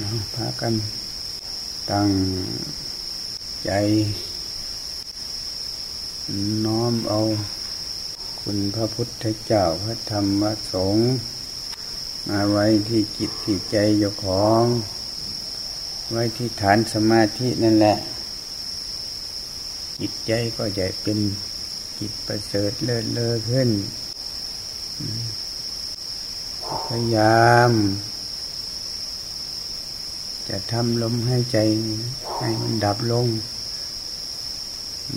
เราพากันตั้งใจ น้อมเอา คุณพระพุทธเจ้าพระธรรมสงฆ์มาไว้ที่จิตที่ใจเจ้าของ ไว้ที่ฐานสมาธินั่นแหละ จิตใจก็จะเป็นจิตประเสริฐเลิศเลอขึ้น พยายาม จะทำลมให้ใจให้มันดับลง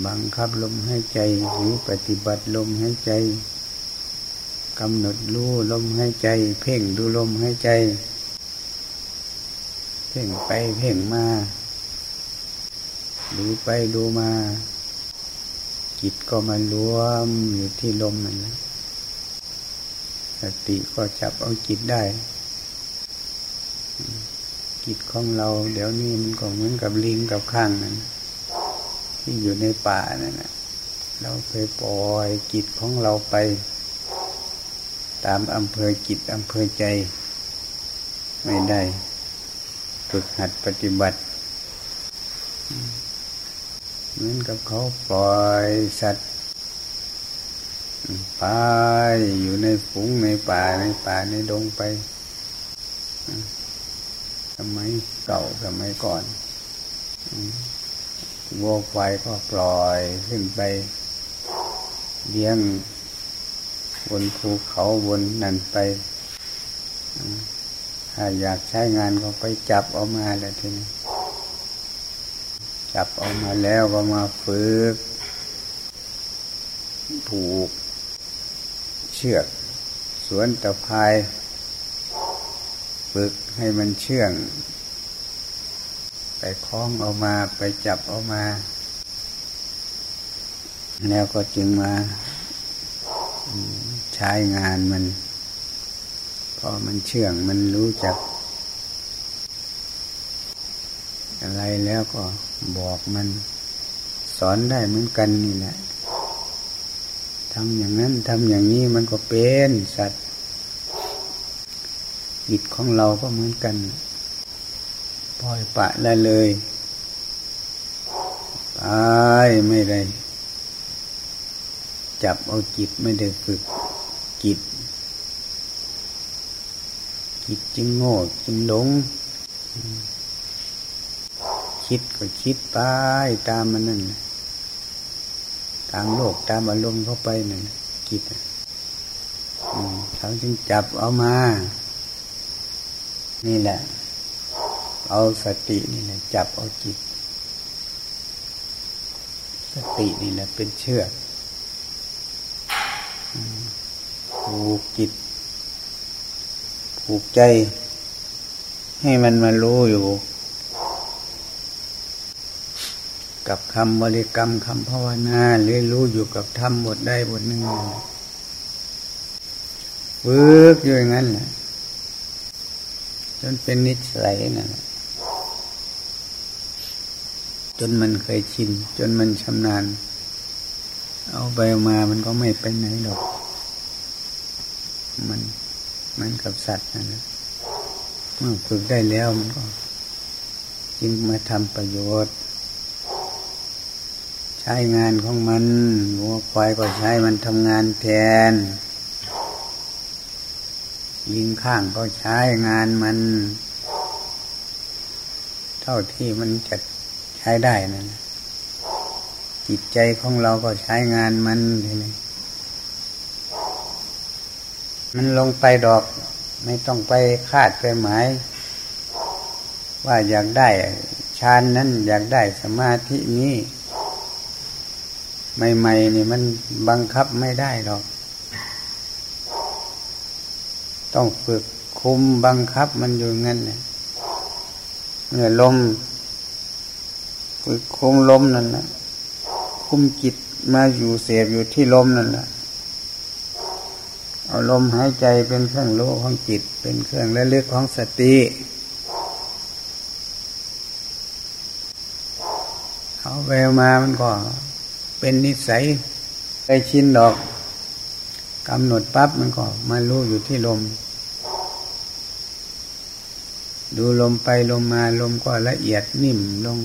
บังคับลมให้ใจหรือปฏิบัติลมให้ใจกำหนดรู้ลมให้ใจ เพ่งดูลมให้ใจ เพ่งไปเพ่งมาดูไปดูมา จิตก็มารวมอยู่ที่ลมนั่นแหละสติก็จับเอาจิตได้ จิตของเรา เดี๋ยวนี้มันก็เหมือนกับลิงกับข้างนั่นที่อยู่ในป่านั่นนะเราไปปล่อยจิตของเราไป ตามอำเภอจิตอำเภอใจ ไม่ได้ฝึกหัดปฏิบัติ เหมือนกับเขาปล่อยสัตว์ไปอยู่ในฝูงในป่าในป่าในดงไป สมัยเก่าสมัยก่อนวัวควายก็ปล่อยขึ้นไปเลี้ยงบนภูเขาบนนั่นไป ถ้าอยากใช้งานก็ไปจับออกมาแหละทีนี้ จับออกมาแล้วก็มาฝึก ผูก เชือก สวนตะพาย ฝึกให้มันเชื่อง ไปคล้องออกมาไปจับออกมา แล้วก็จึงมาใช้งานมันพอมันเชื่องมันรู้จัก อะไรแล้วก็บอกมัน สอนได้เหมือนกันนี่แหละทำอย่างนั้นทำอย่างนี้มันก็เป็นสัตว์ จิตของเราก็เหมือนกัน ปล่อยปะละเลยตายไม่ได้ จับเอาจิตไม่ได้ฝึกจิต จิตจึงโง่จึงหลง คิดก็คิดไปตามมันนั่นตามโลกตามอารมณ์เข้าไปนั่นจิตเขาจึงจับเอามา นี่แหละ เอาสตินี่แหละจับเอาจิต สตินี่แหละเป็นเชือกผูกจิตผูกใจ ให้มันมารู้อยู่ กับคำบริกรรมคำภาวนาหรือรู้อยู่กับธรรมบทได้บทหนึ่งฝึกอยู่อย่างนั้นแหละ จนเป็นนิสัยนะจนมันเคยชิน จนมันชำนาญ เอาไปมามันก็ไม่ไปไหนหรอก มันมันกับสัตว์นั่นะเมื่อฝึกได้แล้วมันก็จึงมาทำประโยชน์ ใช้งานของมันวัวควายก็ใช้มันทำงานแทน ลิงข้างก็ใช้งานมัน เท่าที่มันจะใช้ได้นั่นจิตใจของเราก็ใช้งานมันทีนี้มันลงไปดอก ไม่ต้องไปคาดไปหมายว่าอยากได้ฌานนั้น อยากได้สมาธินี้ใหม่ๆนี่มันบังคับไม่ได้หรอก ต้องฝึกคุมบังคับมันอยู่งั้นเนี่ยเมื่อลมฝึกคุมลมนั่นนะคุมจิตมาอยู่เสียบอยู่ที่ลมนั่นแหละเอาลมหายใจเป็นเครื่องรู้ของจิต เป็นเครื่องระลึกของสติเอาไปมามันก็เป็นนิสัยไปชินดอก กำหนดปั๊บมันก็มารู้อยู่ที่ลม ดูลมไปลมมาลมก็ละเอียดนิ่มลง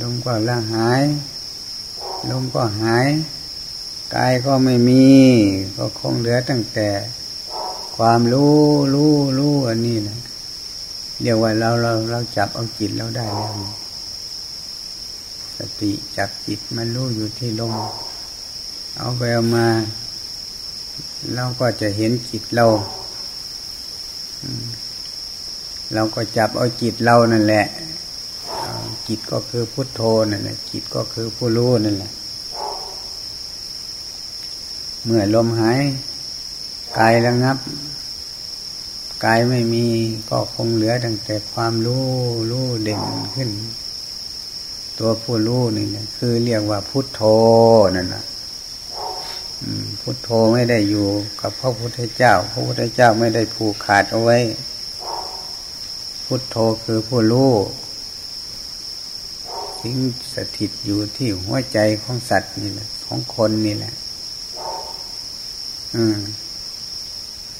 ลมก็ละหาย ลมก็หาย กายก็ไม่มี ก็คงเหลือตั้งแต่ ความรู้รู้รู้อันนี้นะเรียกว่าเราเราเราจับเอาจิตเราได้แล้ว สติจับจิตมันรู้อยู่ที่ลม เอาไปเอามา เราก็จะเห็นจิตเรา เราก็จับเอาจิตเรานั่นแหละจิตก็คือพุทโธนั่นแหละจิตก็คือผู้รู้นั่นแหละ เมื่อลมหายกายระงับกายไม่มีก็คงเหลือตั้งแต่ความรู้รู้เด่นขึ้น ตัวผู้รู้นี่นะคือเรียกว่าพุทโธนั่นนะ พุทโธไม่ได้อยู่กับพระพุทธเจ้า พระพุทธเจ้าไม่ได้ผูกขาดเอาไว้ พุทโธคือผู้รู้ทิ้งสถิตอยู่ที่หัวใจของสัตว์นี่แหละของคนนี่แหละอืม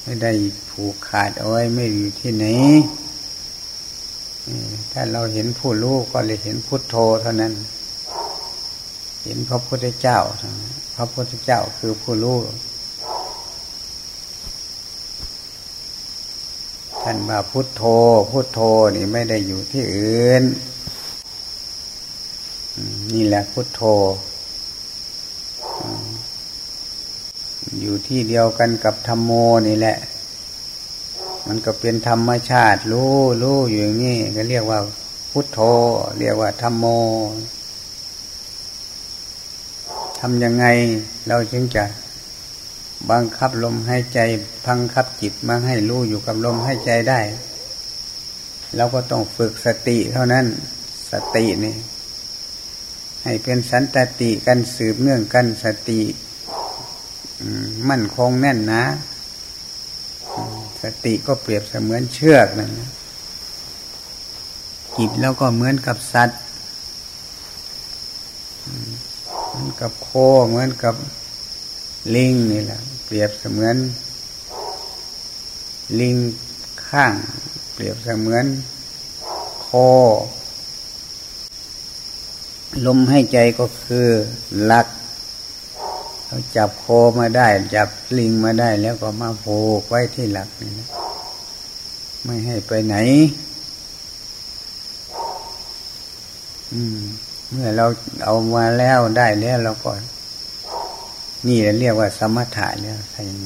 ไม่ได้ผูกขาดเอาไว้ไม่อยู่ที่ไหนถ้าเราเห็นผู้รู้ก็เลยเห็นพุทโธเท่านั้น เห็นพระพุทธเจ้าพ ระพุทธเจ้าคือผู้รู้ท่านว่าพุทโธ พุทโธนี่ไม่ได้อยู่ที่อื่น นี่แหละพุทโธ อยู่ที่เดียวกันกับธรรมโมนี่แหละ มันก็เป็นธรรมชาติ รู้รู้อยู่อย่างนี้ก็เรียกว่าพุทโธ เรียกว่าธรรมโม ทำยังไงเราจึงจะบังคับลมหายใจพังคับจิตมาให้รู้อยู่กับลมหายใจได้ เราก็ต้องฝึกสติเท่านั้นสตินี่ ให้เป็นสันตติกันสืบเนื่องกันสติมั่นคงแน่นนะ สติก็เปรียบเสมือนเชือกนั่นจิตแล้วก็เหมือนกับสัตว์เหมือน กับโคเหมือนกับลิงนี่แหละ เปรียบเสมือน ลิงข้าง เปรียบเสมือนโค ลมให้ใจก็คือหลักเขาจับโคมาได้ จับลิงมาได้ แล้วก็มาผูกไว้ที่หลักนี่นะไม่ให้ไปไหน อืม เมื่อเราเอามาแล้วได้แล้วเราก็ นี่เรียกว่า สมถะแล้วใช่ไหม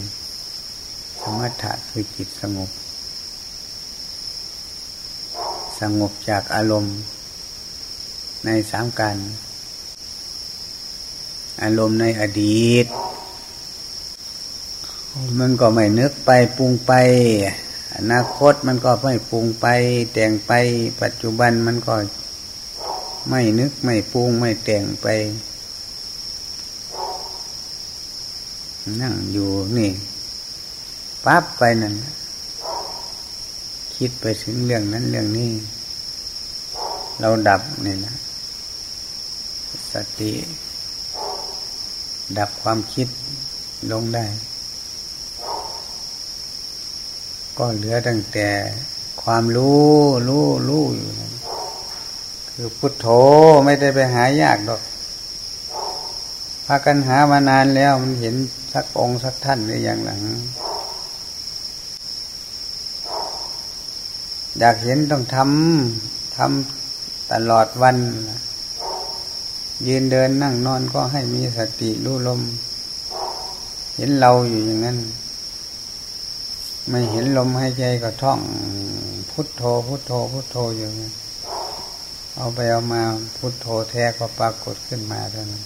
สมถะคือจิตสงบ สงบจากอารมณ์ ในสามการ อารมณ์ในอดีต มันก็ไม่นึกไปปรุงไป อนาคตมันก็ไม่ปรุงไป แต่งไปปัจจุบันมันก็ ไม่นึกไม่ปรุงไม่แต่งไป นั่งอยู่นี่ปั๊บไปนั่นคิดไปถึงเรื่องนั้นเรื่องนี้ เราดับนี่นะ สติ ดับความคิดลงได้ ก็เหลือตั้งแต่ความรู้ รู้ รู้อยู่นะ คือพุทโธไม่ได้ไปหายากดอกพากันหามานานแล้วมันเห็นสักองค์สักท่านหรือยังหลัง อยากเห็นต้องทำทำตลอดวัน ยืนเดินนั่งนอนก็ให้มีสติรู้ลม เห็นเราอยู่อย่างนั้น ไม่เห็นลมให้ใจก็ท่อง พุทโธพุทโธพุทโธอยู่นั้น เอาไปเอามาพุทโธแท้ก็ปรากฏขึ้นมาเท่านั้น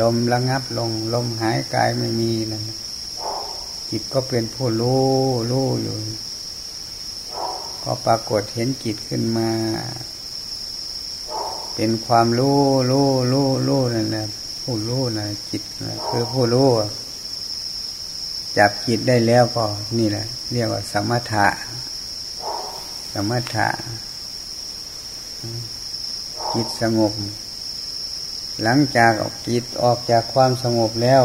ลมระงับลง ลมหายกายไม่มีนั่นจิตก็เป็นผู้รู้รู้อยู่ ก็ปรากฏเห็นจิตขึ้นมา เป็นความรู้รู้รู้รู้นั่นแหละผู้รู้นะจิตนะคือผู้รู้จับจิตได้แล้วก็นี่แหละ เรียกว่าสมถะ สมถะ จิตสงบ หลังจากออกจิตออกจากความสงบแล้ว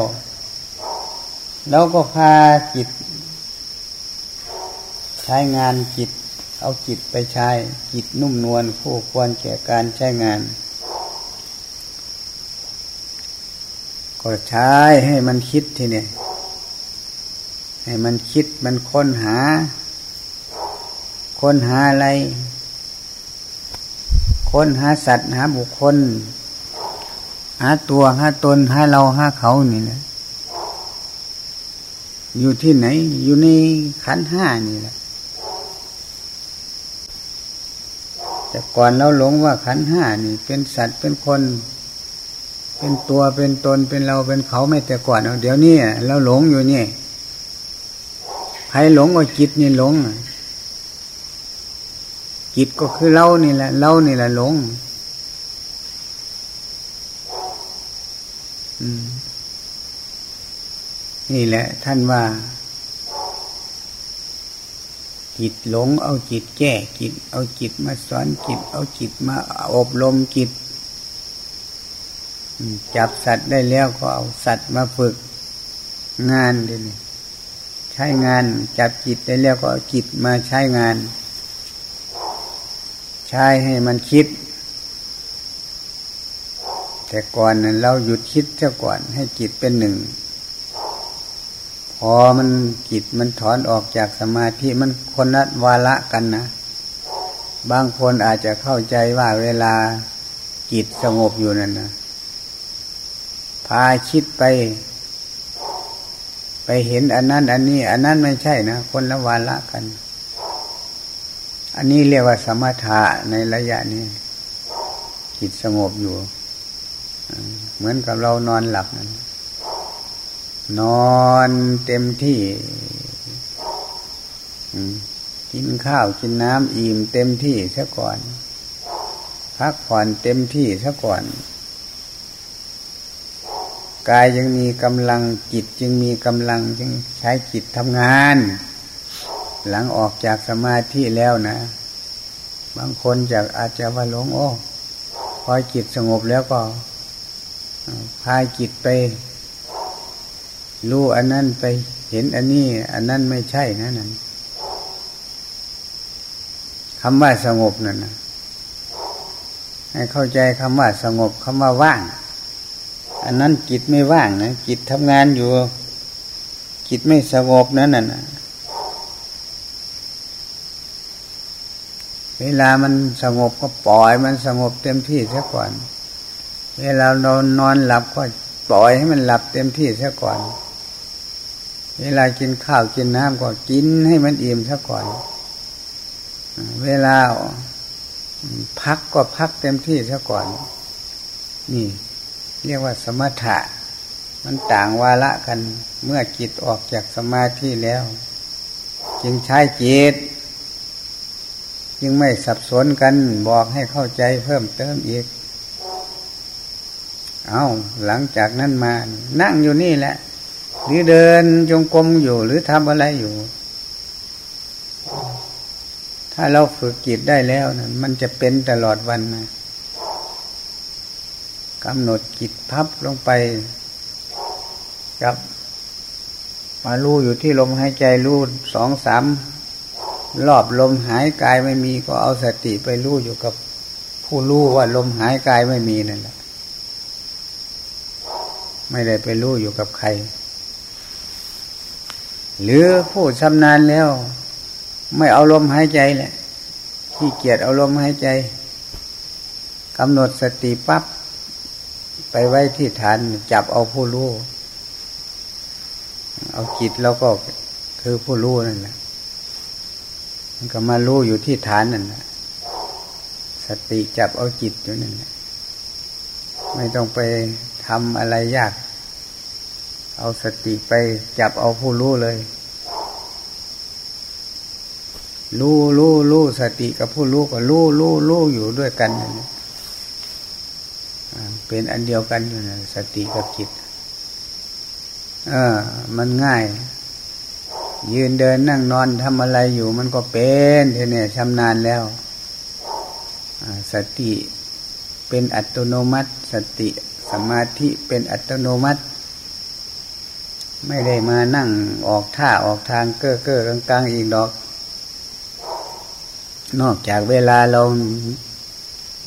เราก็พาจิต ใช้งานจิต เอาจิตไปใช้จิตนุ่มนวลผู้ควรแก่การใช้งาน ก็ใช้ให้มันคิดทีเนี่ยให้มันคิดมันค้นหา ค้นหาอะไร ค้นหาสัตว์หาบุคคล หาตัวหาตนหาเราหาเขานี่แหละอยู่ที่ไหน อยู่ในขันห้านี่แหละแต่ก่อนเราหลงว่าขันห้านี่ เป็นสัตว์เป็นคน เป็นตัวเป็นตนเป็นเราเป็นเขาไม่แต่ก่อนเดี๋ยวนี้เราหลงอยู่นี่ใครหลงว่าจิตนี่หลง จิตก็คือเรานี่แหละเรานี่แหละหลงนี่แหละ ท่านว่า จิตหลง เอาจิตแก้จิต เอาจิตมาสอนจิต เอาจิตมาอบรมจิตจับสัตว์ได้แล้วก็เอาสัตว์มาฝึกงานเดี๋ยวนี้ใช้งาน จับจิตได้แล้วก็เอาจิตมาใช้งาน ใช้ให้มันคิด แต่ก่อนนั้นเราหยุดคิดเสียก่อนให้จิตเป็นหนึ่ง พอมันจิตมันถอนออกจากสมาธิมันคนละวาระกันนะ บางคนอาจจะเข้าใจว่าเวลาจิตสงบอยู่นั่นนะพาคิดไป ไปเห็นอันนั้น อันนี้ อันนั้นไม่ใช่นะ คนละวาระกัน อันนี้เรียกว่าสมถะในระยะนี้จิตสงบอยู่ เหมือนกับเรานอนหลับนั้นนอนเต็มที่กินข้าวกินน้ำอิ่มเต็มที่ซะก่อน พักผ่อนเต็มที่ซะก่อน กายยังมีกำลังจิตจึงมีกำลังจึงใช้จิตทำงาน หลังออกจากสมาธิแล้วนะ บางคนจากอาจจะว่าหลงโอ้พอจิตสงบแล้วก็ พาจิตไปรู้อันนั้นไปเห็นอันนี้ อันนั้นไม่ใช่นะนั่นคำว่าสงบนั่นนะให้เข้าใจคำว่าสงบคำว่าว่าง อันนั้นจิตไม่ว่างนะจิตทำงานอยู่จิตไม่สงบนั่นน่ะ เวลามันสงบก็ปล่อยมันสงบเต็มที่ซะก่อน เวลาเรานอนหลับก็ปล่อยให้มันหลับเต็มที่ซะก่อน เวลากินข้าวกินน้ำก็กินให้มันอิ่มซะก่อน เวลาพักก็พักเต็มที่ซะก่อน นี่ เรียกว่าสมถะ มันต่างวาระกันเมื่อจิตออกจากสมาธิแล้ว จึงใช้จิต จึงไม่สับสนกันบอกให้เข้าใจเพิ่มเติมอีก เอาหลังจากนั้นมา นั่งอยู่นี่แหละ หรือเดินจงกรมอยู่หรือทำอะไรอยู่ ถ้าเราฝึกจิตได้แล้วนะมันจะเป็นตลอดวันนะกำหนดจิตพับลงไปกับมาลู่อยู่ที่ลมหายใจลู่สองสาม รอบลมหายกายไม่มีก็เอาสติไปลู่อยู่กับผู้ลู่ว่าลมหายกายไม่มีนั่นแหละ ไม่ได้ไปลู่อยู่กับใคร หรือผู้ชำนาญแล้ว ไม่เอาลมหายใจแหละขี้เกียจเอาลมหายใจกำหนดสติปับ๊บไปไว้ที่ฐานจับเอาผู้รู้ เอาจิตแล้วก็คือผู้รู้นั่นแหละ มันก็มารู้อยู่ที่ฐานนั่นแหละสติจับเอาจิตอยู่นั่นแหละไม่ต้องไปทำอะไรยาก เอาสติไปจับเอาผู้รู้เลย รู้รู้รู้สติกับผู้รู้ก็รู้รู้รู้อยู่ด้วยกันนั่นแหละเป็นอันเดียวกันอยู่นะสติกับจิต เออ มันง่าย ยืนเดินนั่งนอนทำอะไรอยู่มันก็เป็นเทีนี้ชำนาญแล้วสติเป็นอัตโนมัติ สติสมาธิเป็นอัตโนมัติ ไม่ได้มานั่งออกท่าออกทางเก้อเก้อกลางๆอีกดอก นอกจากเวลาเรา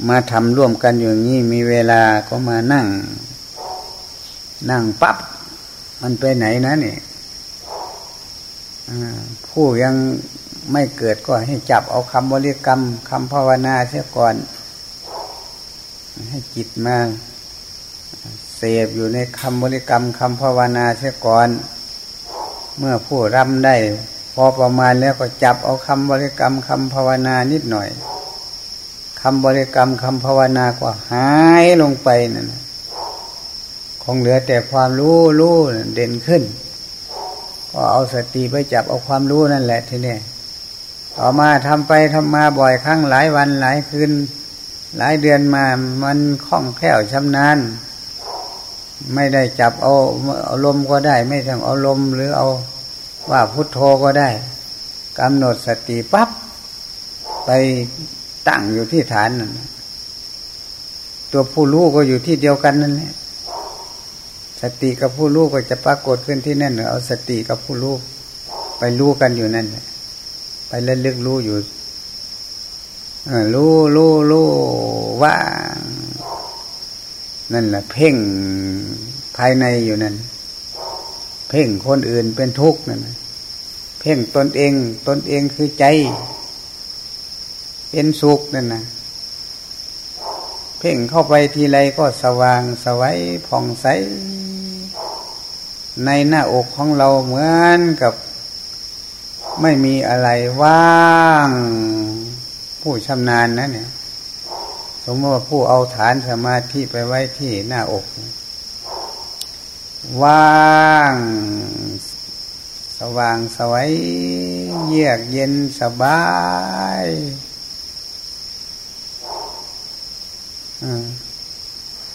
มาทำร่วมกันอย่างนี้มีเวลาก็มานั่ง นั่งปับ๊บมันไปไหนนะเนี่ย ผู้ยังไม่เกิดก็ให้จับเอาคำบริกรรมคำภาวนาเสียก่อน ให้จิตมาเสพอยู่ในคำบริกรรมคำภาวนาเสียก่อน เมื่อผู้รำได้ พอประมาณแล้วก็จับเอาคำบริกรรมคำภาวนานิดหน่อยคำบริกรรมคำภาวนาก็หายลงไปนั่นคงเหลือแต่ความรู้รู้เด่นขึ้น ก็เอาสติไปจับเอาความรู้นั่นแหละทีนี้ต่อมาทำไปทำมาบ่อยครั้งหลายวันหลายคืนหลายเดือนมามันคล่องแคล่วชำนาญไม่ได้จับเอาเอาลมก็ได้ ไม่ต้องเอาลมหรือเอาว่าพุทโธก็ได้กำหนดสติปับ๊บไปตั้งอยู่ที่ฐานนั่นตัวผู้รู้ก็อยู่ที่เดียวกันนั่นแหละ สติกับผู้รู้ก็จะปรากฏขึ้นที่นั่นเอาสติกับผู้รู้ไปรู้กันอยู่นั่นไปเล่นลึกรู้อยู่รู้รู้รู้ว่านั่นแหละเพ่งภายในอยู่นั่น เพ่งคนอื่นเป็นทุกข์นั่นเพ่งตนเองตนเองคือใจ เป็นสุขนั่นนะเพ่งเข้าไปทีไรก็สว่างสวัยผ่องใส ในหน้าอกของเราเหมือนกับไม่มีอะไรว่าง ผู้ชำนาญนะเนี่ย สมมติว่าผู้เอาฐานสมาธิไปไว้ที่หน้าอก ว่าง สว่างสวัยเยือกเย็นสบาย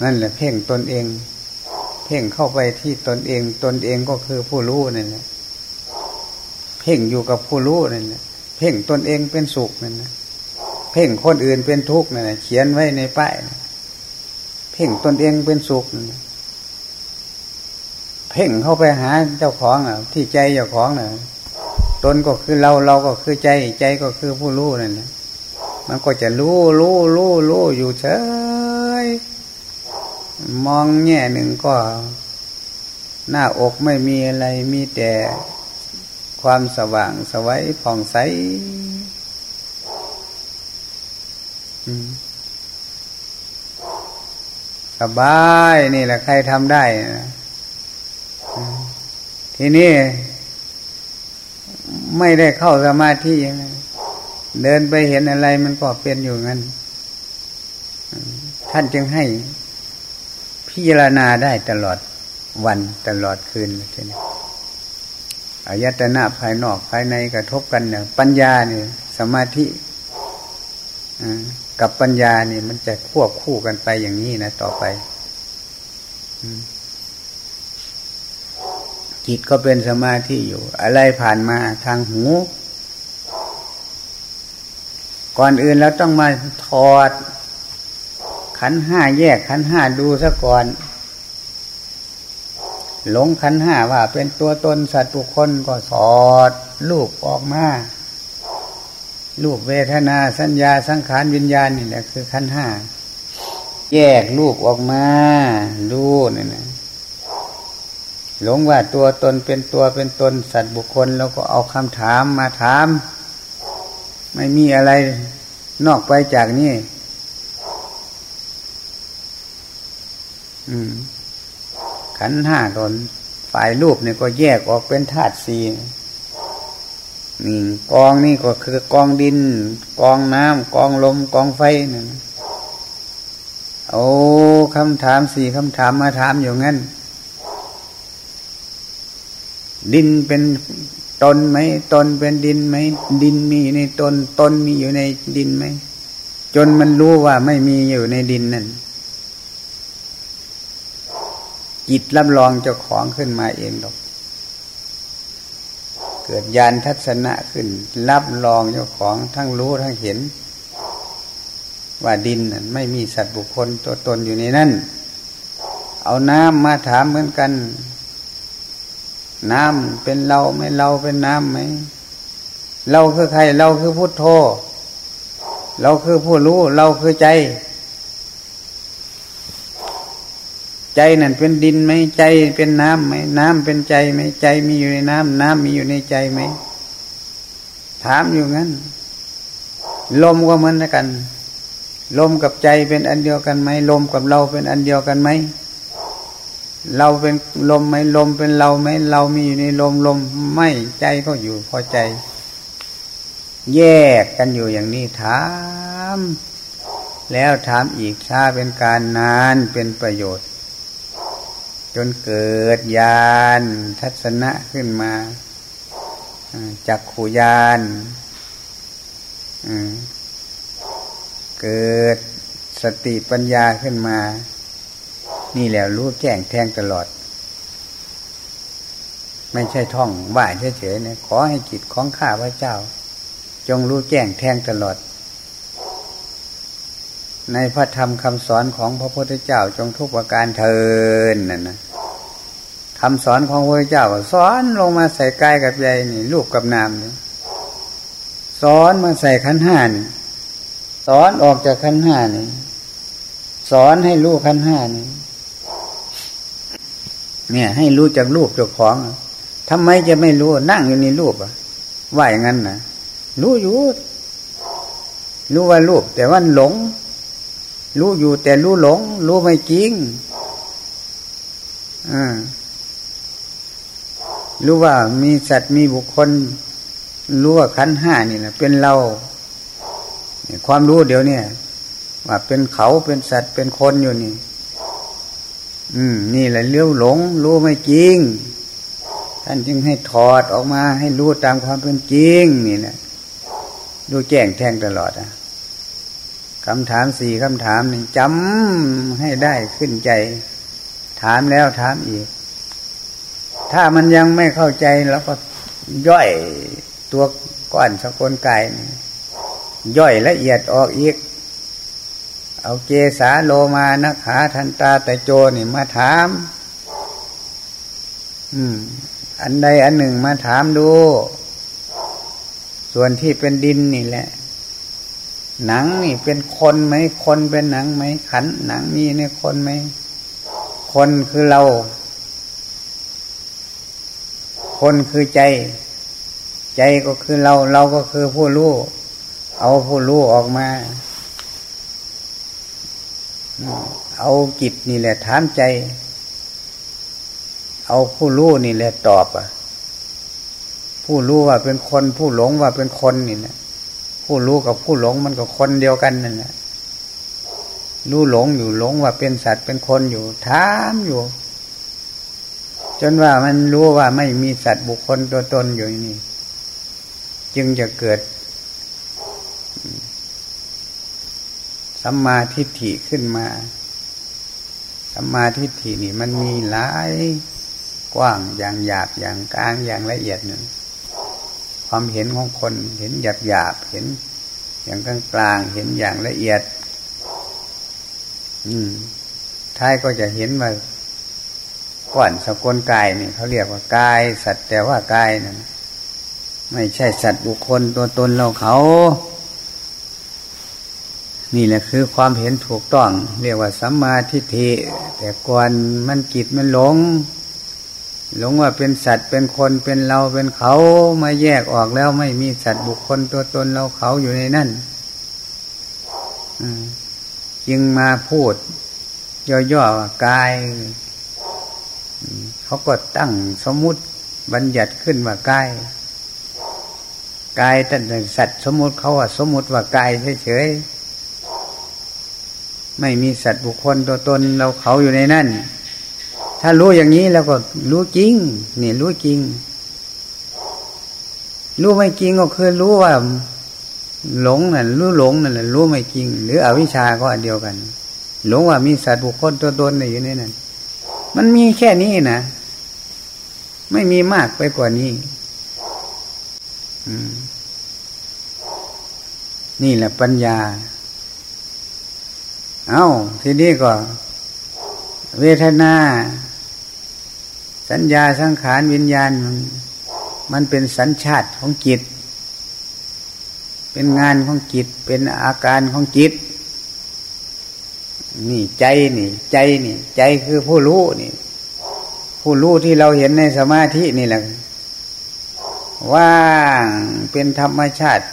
นั่นแหละเพ่งตนเอง เพ่งเข้าไปที่ตนเอง ตนเองก็คือผู้รู้นั่นแหละเพ่งอยู่กับผู้รู้นั่นแหละเพ่งตนเองเป็นสุขนั่นนะเพ่งคนอื่นเป็นทุกข์นั่นแหละเขียนไว้ในป้ายเพ่งตนเองเป็นสุขนั่นเพ่งเข้าไปหาเจ้าของอะ ที่ใจเจ้าของน่ะตนก็คือเราเราก็คือใจใจก็คือผู้รู้นั่นแหละมันก็จะรู้รู้รู้รู้อยู่เฉย มองแง่หนึ่งก็ หน้าอกไม่มีอะไรมีแต่ความสว่างสวัยผ่องใสสบายนี่แหละใครทำได้นะทีนี้ไม่ได้เข้าสมาธิเดินไปเห็นอะไรมันก็เป็นอยู่งั้น ท่านจึงให้ พิจารณาได้ตลอดวันตลอดคืนใช่ไหมอายตนะภายนอกภายในกระทบกันเนี่ยปัญญาเนี่ย สมาธิกับปัญญาเนี่ยมันจะควบคู่กันไปอย่างนี้นะต่อไปจิตก็เป็นสมาธิอยู่ อะไรผ่านมาทางหู ก่อนอื่นเราต้องมาถอด ขันห้าแยกขันห้าดูซะก่อน หลงขันห้าว่าเป็นตัวตนสัตว์บุคคลก็สอดลูกออกมาลูกเวทนาสัญญาสังขารวิญญาณนี่แหละคือขันห้าแยกลูกออกมาลูนี่นะหลงว่าตัวตนเป็นตัวเป็นตนสัตว์บุคคล แล้วก็เอาคำถามมาถาม ไม่มีอะไรนอกไปจากนี้ ขันห้าตนฝ่ายรูปเนี่ยก็แยกออกเป็นธาตุสี่นี่กองนี่ก็คือกองดิน กองน้ำกองลมกองไฟนั่นโอ้คำถามสี่คำถามมาถามอยู่งั้น ดินเป็นตนไหมตนเป็นดินไหมดินมีในตนตนมีอยู่ในดินไหมจนมันรู้ว่าไม่มีอยู่ในดินนั่น จิตรับรองเจ้าของขึ้นมาเองหรอกเกิดญาณทัศนะขึ้น รับรองเจ้าของทั้งรู้ทั้งเห็น ว่าดินไม่มีสัตว์บุคคลตัวตนอยู่ในนั้นเอาน้ำมาถามเหมือนกัน น้ำเป็นเราไหมเราเป็นน้ำไหมเราคือใครเราคือพุทโธเราคือผู้รู้ เราคือใจ ใจนั่นเป็นดินไหมใจเป็นน้ำไหมน้ำเป็นใจไหมใจมีอยู่ในน้ำน้ำมีอยู่ในใจไหมถามอยู่งั้น ลมก็เหมือนกัน ลมกับใจเป็นอันเดียวกันไหมลมกับเราเป็นอันเดียวกันไหมเราเป็นลมไหมลมเป็นเราไหมเรามีอยู่ในลมลมไม่ใจก็อยู่พอใจ แยกกันอยู่อย่างนี้ถาม แล้วถามอีกช้าเป็นการนานเป็นประโยชน์ จนเกิดญาณทัศนะขึ้นมาจักขูญาณเกิดสติปัญญาขึ้นมา นี่แหละรู้แจ้งแทงตลอด ไม่ใช่ท่องว่าเฉยๆเนี่ยขอให้จิตของข้าพระเจ้า จงรู้แจ้งแทงตลอด ในพระธรรมคำสอนของพระพุทธเจ้าจงทุกประการเทินนั่นนะ คำสอนของพระเจ้าสอนลงมาใส่กายกับใจนี่รูปกับนามนี่สอนมาใส่ขันห้านี่สอนออกจากขันห้านี่สอนให้รู้ขันห้านี่เนี่ย ให้รู้จากรูปจ้าของทำไมจะไม่รู้นั่งอยู่ในรูปอะว่าอย่างนั้นนะรู้อยู่รู้ว่ารูปแต่ว่าหลง รู้อยู่แต่รู้หลง รู้ไม่จริงอ่า รู้ว่ามีสัตว์มีบุคคล รู้ว่าขันห้านี่แหละเป็นเราความรู้เดี๋ยวนี้ว่าเป็นเขาเป็นสัตว์เป็นคนอยู่นี่ อืม นี่แหละเลี้ยวหลง รู้ไม่จริง ท่านจึงให้ถอดออกมา ให้รู้ตามความเป็นจริง นี่นะดูแจ้งแทงตลอดอะคำถามสี่คำถามนี่จำให้ได้ขึ้นใจ ถามแล้วถามอีก ถ้ามันยังไม่เข้าใจแล้วก็ย่อยตัวก้อนสกุลกายย่อยละเอียดออกอีก เอาเกสาโลมานะขาทันตาแต่โจนี่มาถาม อืม อันใดอันหนึ่งมาถามดู ส่วนที่เป็นดินนี่แหละ หนังนี่เป็นคนไหมคนเป็นหนังไหมขันหนังมีในคนไหมคนคือเรา คนคือใจ ใจก็คือเรา เราก็คือผู้รู้ เอาผู้รู้ออกมา เอาจิตนี่แหละถามใจ เอาผู้รู้นี่แหละตอบอะ ผู้รู้ว่าเป็นคน ผู้หลงว่าเป็นคนนี่นะผู้รู้กับผู้หลงมันก็คนเดียวกันนั่นแหละรู้หลงอยู่หลงว่าเป็นสัตว์เป็นคนอยู่ถามอยู่ จนว่ามันรู้ว่าไม่มีสัตว์บุคคลตัวตนอยู่นี่ จึงจะเกิดสัมมาทิฏฐิขึ้นมาสัมมาทิฏฐินี่มันมีหลายกว้างอย่างหยาบอย่างกลางอย่างละเอียดหนึ่งความเห็นของคนเห็นหยาบหยาบเห็นอย่างกลางกลางเห็นอย่างละเอียด อืมท้ายก็จะเห็นว่า ก่อนสกุลกายนี่เขาเรียกว่ากาย สัตว์แต่ว่ากายนั่นไม่ใช่สัตว์บุคคลตัวตนเราเขา นี่แหละคือความเห็นถูกต้อง เรียกว่าสัมมาทิฏฐิแต่ก่อนมันกิจมันหลง หลงว่าเป็นสัตว์เป็นคนเป็นเราเป็นเขามาแยกออกแล้วไม่มีสัตว์บุคคลตัวตนเราเขาอยู่ในนั่นจึงมาพูดย่อๆกาย เขาก็ตั้งสมมุติบัญญัติขึ้นว่ากายกายแต่สัตว์สมมุติเขาว่าสมมุติว่ากายเฉยๆไม่มีสัตว์บุคคลตัวตนเราเขาอยู่ในนั่น ถ้ารู้อย่างนี้แล้วก็รู้จริงนี่รู้จริง รู้ไม่จริงก็คือรู้ว่า หลงนั่นรู้หลงนั่นแหละรู้ไม่จริง หรืออวิชชาก็อันเดียวกัน หลงว่ามีสัตว์บุคคลตัวตนอยู่ในนั้นมันมีแค่นี้นะ ไม่มีมากไปกว่านี้นี่แหละปัญญา เอา้า ทีนี้ก็ เวทนา สัญญาสังขารวิญญาณมันมันเป็นสัญชาติของจิต เป็นงานของจิต เป็นอาการของจิต นี่ใจนี่ ใจนี่ ใจคือผู้รู้นี่ ผู้รู้ที่เราเห็นในสมาธินี่แหละว่างเป็นธรรมชาติ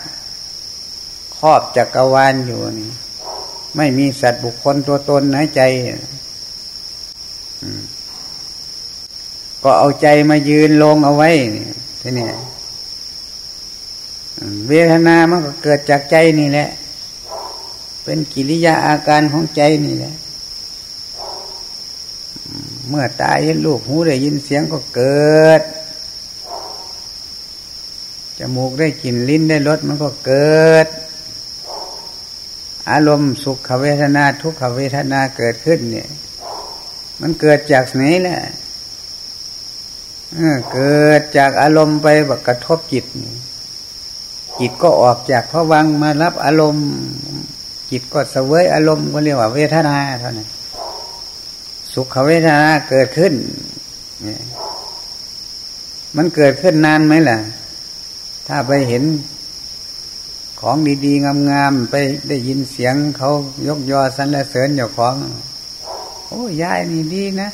ครอบจักรวาลอยู่นี่ ไม่มีสัตว์บุคคลตัวตนหายใจก็เอาใจมายืนลงเอาไว้ทีนี้เวทนามันก็เกิดจากใจนี่แหละ เป็นกิริยาอาการของใจนี่แหละ เมื่อตายเห็นลูกหูได้ยินเสียงก็เกิด จมูกได้กลิ่นลิ้นได้รสมันก็เกิด อารมณ์สุขเวทนาทุกขเวทนาเกิดขึ้นเนี่ย มันเกิดจากไหนแหละเกิดจากอารมณ์ไปบบกระทบจิต จิตก็ออกจากพวังมารับอารมณ์ จิตก็เสวยอารมณ์ก็เรียกว่าเวทนาเท่านั้น สุขเวทนาเกิดขึ้น มันเกิดขึ้นนานไหมล่ะ ถ้าไปเห็นของดีๆ งามๆ ไปได้ยินเสียงเขายกยอสรรเสริญอยู่ของ โอ้ยายนี่ดีนะ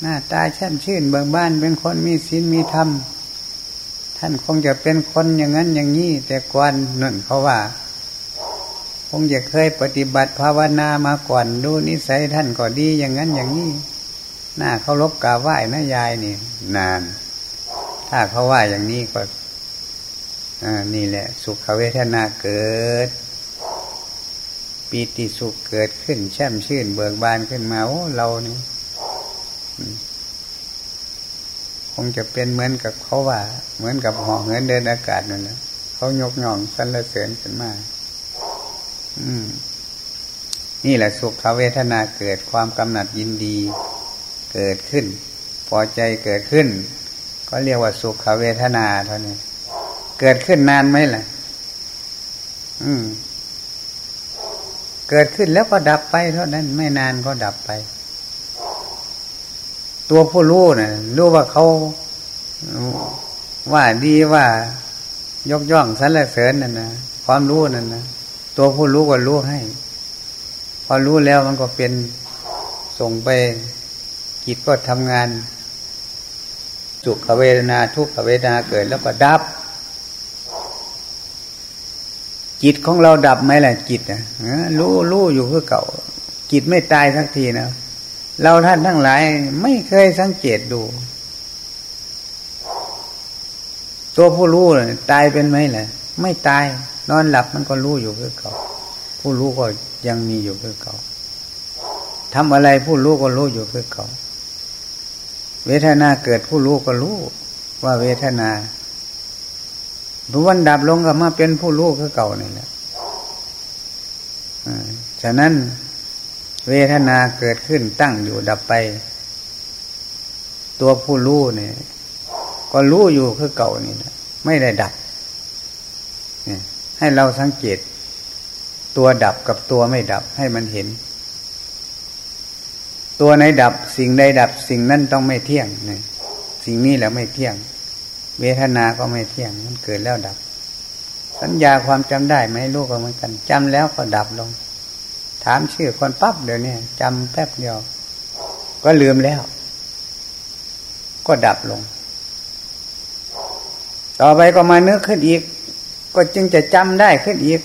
หน้าตาช่ำชื่นเบิกบานเป็นคนมีศีลมีธรรม ท่านคงจะเป็นคนอย่างนั้นอย่างนี้ แต่ก่อนนั่นเขาว่า คงจะเคยปฏิบัติภาวนามาก่อนดูนิสัยท่านก็ดีอย่างนั้นอย่างนี้หน้าเขาลบกาไหว้นะยายนี่ นาน ถ้าเขาว่าอย่างนี้ก็อ่านี่แหละ สุขเวทนาเกิดปีติสุขเกิดขึ้น แช่มชื่น เบิกบานขึ้นมาโอ้เรานี่คงจะเป็นเหมือนกับเขาว่า เหมือนกับหอเหินเดินอากาศนั่นแหละเขายกย่องสรรเสริญขึ้นมา นี่แหละสุขเวทนาเกิดความกำหนัดยินดี เกิดขึ้น พอใจเกิดขึ้น ก็เรียกว่าสุขเวทนาเท่านี้ เกิดขึ้นนานไหมล่ะ อืม เกิดขึ้นแล้วก็ดับไปเท่านั้น ไม่นานก็ดับไป ตัวผู้รู้นะ่ะ รู้ว่าเขาว่าดีว่ายกย่องสรรเสริญนั่นนะความรู้นั่นนะ ตัวผู้รู้ก็รู้ให้ พอรู้แล้วมันก็เป็นส่งไปจิตก็ทำงานสุขเวทนาทุกขเวทนาเกิดแล้วก็ดับ จิตของเราดับไหมล่ะจิตอะรู้รู้อยู่คือเก่า จิตไม่ตายสักทีนะเราท่านทั้งหลายไม่เคยสังเกตดู ตัวผู้รู้ตายเป็นไหมล่ะ ไม่ตาย นอนหลับมันก็รู้อยู่เพื่อเขาผู้รู้ก็ยังมีอยู่เพื่อเขาทำอะไรผู้รู้ก็รู้อยู่เพื่อเขาเวทนาเกิดผู้รู้ก็รู้ว่าเวทนารู้วันดับลงก็มาเป็นผู้รู้คือเก่านี่แหละฉะนั้นเวทนาเกิดขึ้นตั้งอยู่ดับไป ตัวผู้รู้เนี่ย ก็รู้อยู่คือเก่านี่นะไม่ได้ดับเนี่ย ให้เราสังเกต ตัวดับกับตัวไม่ดับให้มันเห็น ตัวไหนดับสิ่งใดดับสิ่งนั้นต้องไม่เที่ยงเนี่ยสิ่งนี้แหละไม่เที่ยง เวทนาก็ไม่เที่ยง มันเกิดแล้วดับ สัญญาความจำได้ไหมลูกก็เหมือนกันจำแล้วก็ดับลง ถามชื่อคนปั๊บเดี๋ยวนี้จำแป๊บเดียว ก็ลืมแล้ว ก็ดับลง ต่อไปก็มานึกขึ้นอีก ก็จึงจะจำได้ขึ้นอีก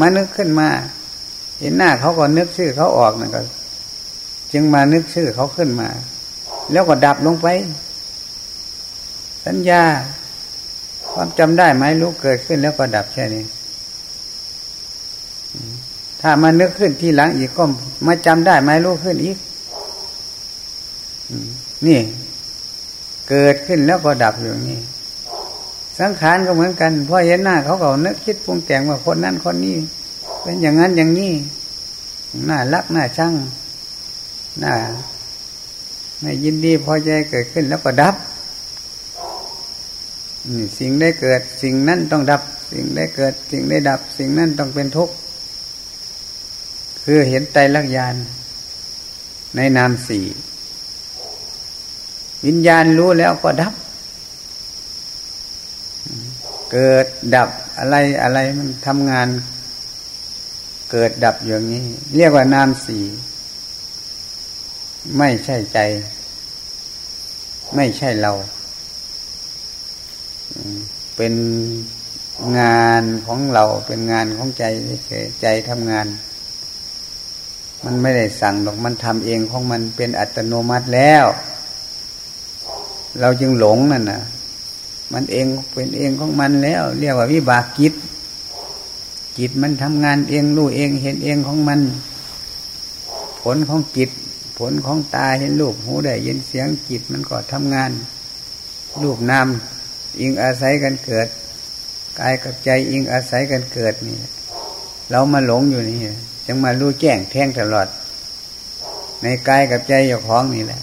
มานึกขึ้นมา เห็นหน้าเขาก็นึกชื่อเขาออกนะก็ จึงมานึกชื่อเขาขึ้นมา แล้วก็ดับลงไป สัญญา ความจำได้ไหมรู้เกิดขึ้นแล้วก็ดับแค่นี้ ถ้ามานึกขึ้นทีหลังอีกก็มาจำได้ไหมรู้ขึ้นอีกนี่ เกิดขึ้นแล้วก็ดับอยู่นี่ สังขารก็เหมือนกันพอเห็นหน้าเขาก็นึกคิดปรุงแต่งว่าคนนั้นคนนี้ เป็นอย่างนั้นอย่างนี้หน้ารักหน้าช่างหน้าไม่ยินดีพอใจเกิดขึ้นแล้วก็ดับสิ่งได้เกิดสิ่งนั้นต้องดับ สิ่งได้เกิดสิ่งได้ดับ สิ่งนั้นต้องเป็นทุกข์คือเห็นไตรลักษญาณในนามสี่วิญญาณรู้แล้วก็ดับ เกิดดับอะไรอะไรมันทำงาน เกิดดับอย่างนี้ เรียกว่านามสีไม่ใช่ใจ ไม่ใช่เรา เป็นงานของเราเป็นงานของใจเฉยใจทำงาน มันไม่ได้สั่งหรอกมันทำเองของมันเป็นอัตโนมัติแล้ว เราจึงหลงนั่นนะ มันเองเป็นเองของมันแล้ว เรียกว่าวิบากกิจจิตมันทำงานเองรู้เองเห็นเองของมัน ผลของจิต ผลของตาเห็นรูปหูได้ยินเสียงจิตมันก็ทำงาน รูปนามอิงอาศัยกันเกิดกายกับใจอิงอาศัยกันเกิดนี่ เรามาหลงอยู่นี่จึงมารู้แจ้งแท่งตลอด ในกายกับใจอยู่ของนี่แหละ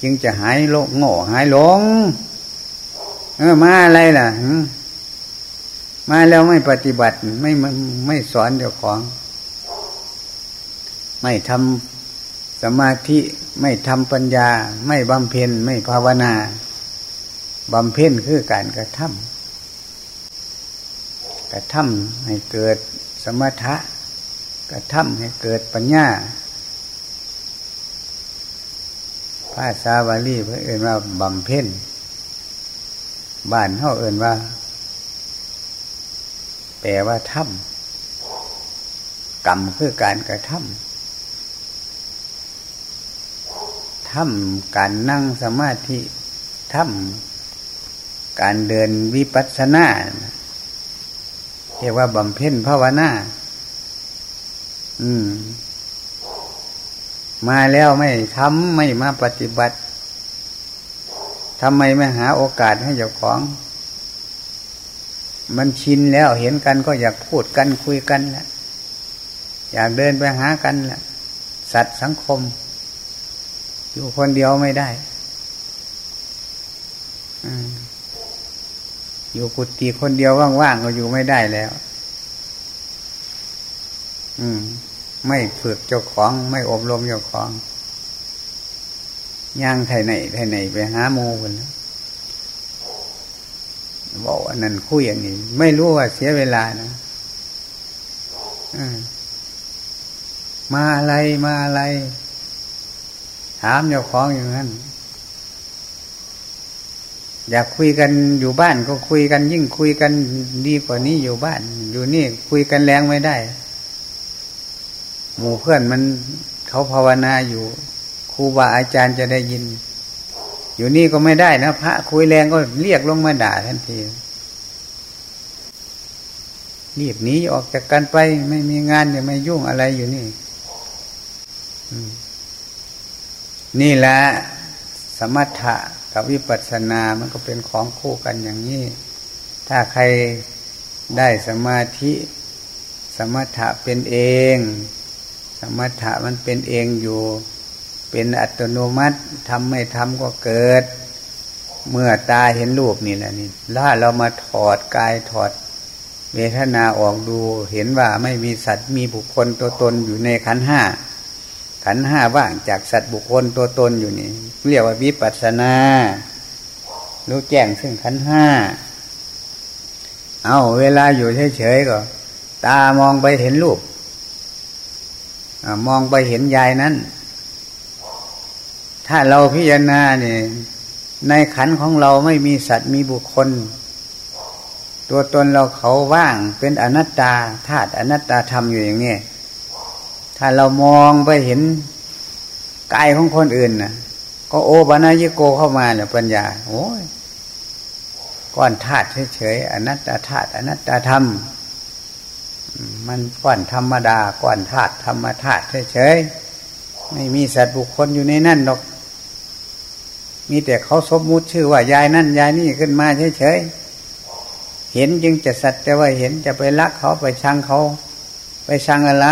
จึงจะหายโลโง่หายหลง เออมาอะไรล่ะมาแล้วไม่ปฏิบัติไม่ไม่สอนเจ้าของ ไม่ทำสมาธิไม่ทำปัญญา ไม่บำเพ็ญไม่ภาวนาบำเพ็ญคือการกระทำกระทำให้เกิดสมถะ กระทำให้เกิดปัญญาภาษาบาลีเพื่อเอ่นว่าบำเพ็ญ บ้านเขาเอ่นว่า แปลว่าทำกรรมคือการกระทำทำการนั่งสมาธิทำการเดินวิปัสสนาเรียกว่าบำเพ็ญภาวนาอืม มาแล้วไม่ทำไม่มาปฏิบัติ ทำไมไม่หาโอกาสให้เจ้าของ มันชินแล้วเห็นกันก็อยากพูดกันคุยกันแหละอยากเดินไปหากันแหละสัตว์สังคม อยู่คนเดียวไม่ได้อยู่กุฏิคนเดียวว่างๆก็อยู่ไม่ได้แล้ว อืม ไม่ฝึกเจ้าของ ไม่อบรมเจ้าของ ย่างไทยไหนไทยไหนไปหาโมกันบอกอันนั้นคุยอย่างนี้ ไม่รู้ว่าเสียเวลานะมาอะไรมาอะไร ถามเจ้าของอย่างนั้น อยากคุยกันอยู่บ้านก็คุยกัน ยิ่งคุยกันดีกว่านี้อยู่บ้าน อยู่นี่คุยกันแรงไม่ได้ หมู่เพื่อนมันเขาภาวนาอยู่ ครูบาอาจารย์จะได้ยิน อยู่นี่ก็ไม่ได้นะ พระคุยแรงก็เรียกลงมาด่าทันทีรีบหนีออกจากกันไปไม่มีงานอย่าไม่ยุ่งอะไรอยู่นี่นี่แหละสมถะกับวิปัสสนา มันก็เป็นของคู่กันอย่างนี้ ถ้าใครได้สมาธิ สมถะเป็นเอง สมถะมันเป็นเองอยู่ เป็นอัตโนมัติทำไม่ทำก็เกิด เมื่อตาเห็นรูปนี่แหละนี่ถ้าเรามาถอดกายถอด เวทนาออกดู เห็นว่าไม่มีสัตว์มีบุคคลตัวตนอยู่ในขันห้าขันห้าว่างจากสัตว์บุคคลตัวตนอยู่นี่ เรียกว่าวิปัสสนารู้แจ้งซึ่งขันห้า เอาเวลาอยู่เฉยๆก็ ตามองไปเห็นรูปมองไปเห็นยายนั้น ถ้าเราพิจารณาเนี่ยในขันของเราไม่มีสัตว์มีบุคคล ตัวตนเราเขาว่างเป็นอนัตตาธาตุอนัตตาธรรมอยู่อย่างนี้ถ้าเรามองไปเห็นกายของคนอื่นนะก็โอบานายโกเข้ามาเนี่ยปัญญา โอ้ยก้อนธาตุเฉยๆอนัตตาธาตุอนัตตาธรรม มันก้อนธรรมดาก้อนธาตุธรรมธาตุเฉยๆไม่มีสัตว์บุคคลอยู่ในนั่นหรอก มีแต่เขาสมมุติชื่อว่ายายนั่นยายนี่ขึ้นมาเฉยๆเห็นจึงจะสัตว์แต่ว่าเห็นจะไปรักเขาไปชังเขา ไปชังอะไร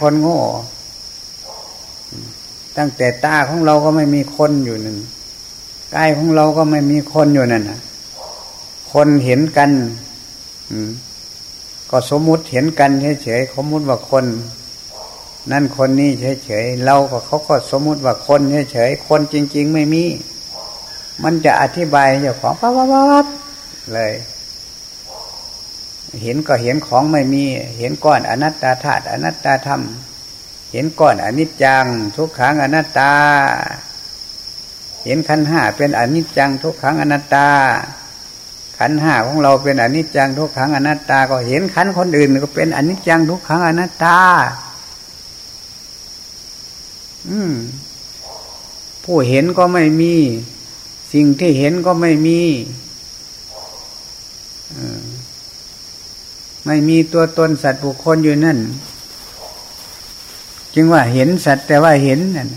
คนโง่ ตั้งแต่ตาของเราก็ไม่มีคนอยู่นั่นกายของเราก็ไม่มีคนอยู่นั่นนะคนเห็นกันก็สมมุติเห็นกันเฉยๆสมมุติว่าคน นั่นคนนี้เฉยๆเราก็เขาก็สมมุติว่าคนเฉยๆคนจริง ๆ ไม่มี มันจะอธิบายเจ้าของปั๊บปั๊บปั๊บเลย เห็นก็เห็นของไม่มี เห็นก้อนอนัตตาธาตุอนัตตาธรรม เห็นก้อนอนิจจัง ทุกขังอนัตตา เห็นขันห้าเป็นอนิจจัง ทุกขังอนัตตา ขันห้าของเราเป็นอนิจจัง ทุกขังอนัตตา ก็เห็นขันคนอื่น ก็เป็นอนิจจัง ทุกขังอนัตตา อืมผู้เห็นก็ไม่มี สิ่งที่เห็นก็ไม่มีไม่มีตัวตนสัตว์บุคคลอยู่นั่น จึงว่าเห็นสัตว์แต่ว่าเห็นนั่น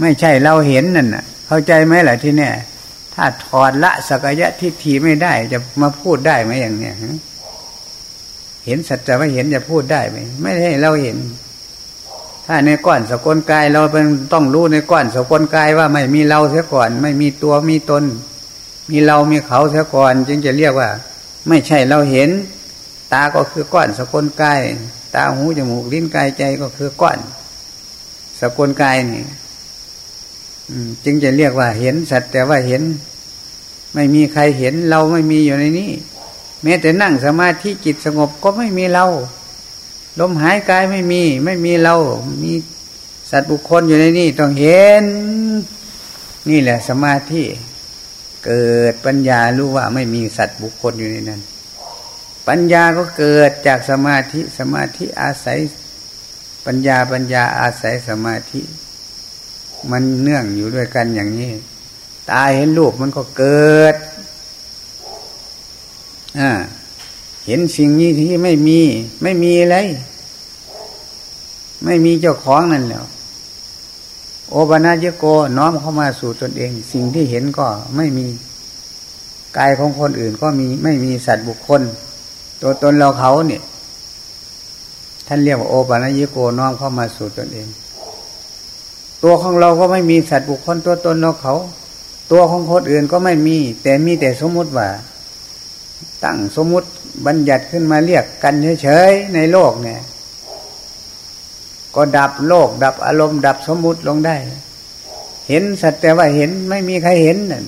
ไม่ใช่เราเห็นนั่นน่ะเข้าใจไหมล่ะที่เนี่ย ถ้าถอดละสักยะทิฏฐิไม่ได้ จะมาพูดได้ไหมอย่างเนี้ยเห็นสัตว์แต่ว่าเห็นจะพูดได้ไหมไม่ได้เราเห็น ถ้าในก้อนสกลกายเราเป็นต้องรู้ในก้อนสกลกายว่าไม่มีเราเสียก่อน ไม่มีตัวมีตน มีเรามีเขาเสียก่อน จึงจะเรียกว่า ไม่ใช่เราเห็น ตาก็คือก้อนสกลกาย ตาหูจมูกลิ้นกายใจก็คือก้อน สกลกายนี่จึงจะเรียกว่าเห็นสัตว์แต่ว่าเห็น ไม่มีใครเห็นเราไม่มีอยู่ในนี้ แม้แต่นั่งสมาธิจิตสงบก็ไม่มีเรา ลมหายกายไม่มี ไม่มีเรา มีสัตว์บุคคลอยู่ในนี้ต้องเห็น นี่แหละสมาธิเกิดปัญญารู้ว่าไม่มีสัตว์บุคคลอยู่ในนั้น ปัญญาก็เกิดจากสมาธิสมาธิอาศัย ปัญญาปัญญาอาศัยสมาธิ มันเนื่องอยู่ด้วยกันอย่างนี้ ตาเห็นรูปมันก็เกิดอ่า เห็นสิ่งนี้ที่ไม่มี ไม่มีอะไร ไม่มีเจ้าของนั่นแล้วโอปนาเยโกน้อมเข้ามาสู่ตนเอง สิ่งที่เห็นก็ไม่มีกายของคนอื่นก็มีไม่มีสัตว์บุคคล ตัวตนเราเขาเนี่ย ท่านเรียกว่าโอปนาเยโกน้อมเข้ามาสู่ตนเอง ตัวของเราก็ไม่มีสัตว์บุคคลตัวตนเราเขา ตัวของคนอื่นก็ไม่มี แต่มีแต่สมมุติว่า ตั้งสมมุติ บัญญัติขึ้นมาเรียกกันเฉยๆในโลกเนี่ย ก็ดับโลก ดับอารมณ์ดับสมมุติลงได้ เห็นสัตว์แต่ว่าเห็นไม่มีใครเห็นนั่น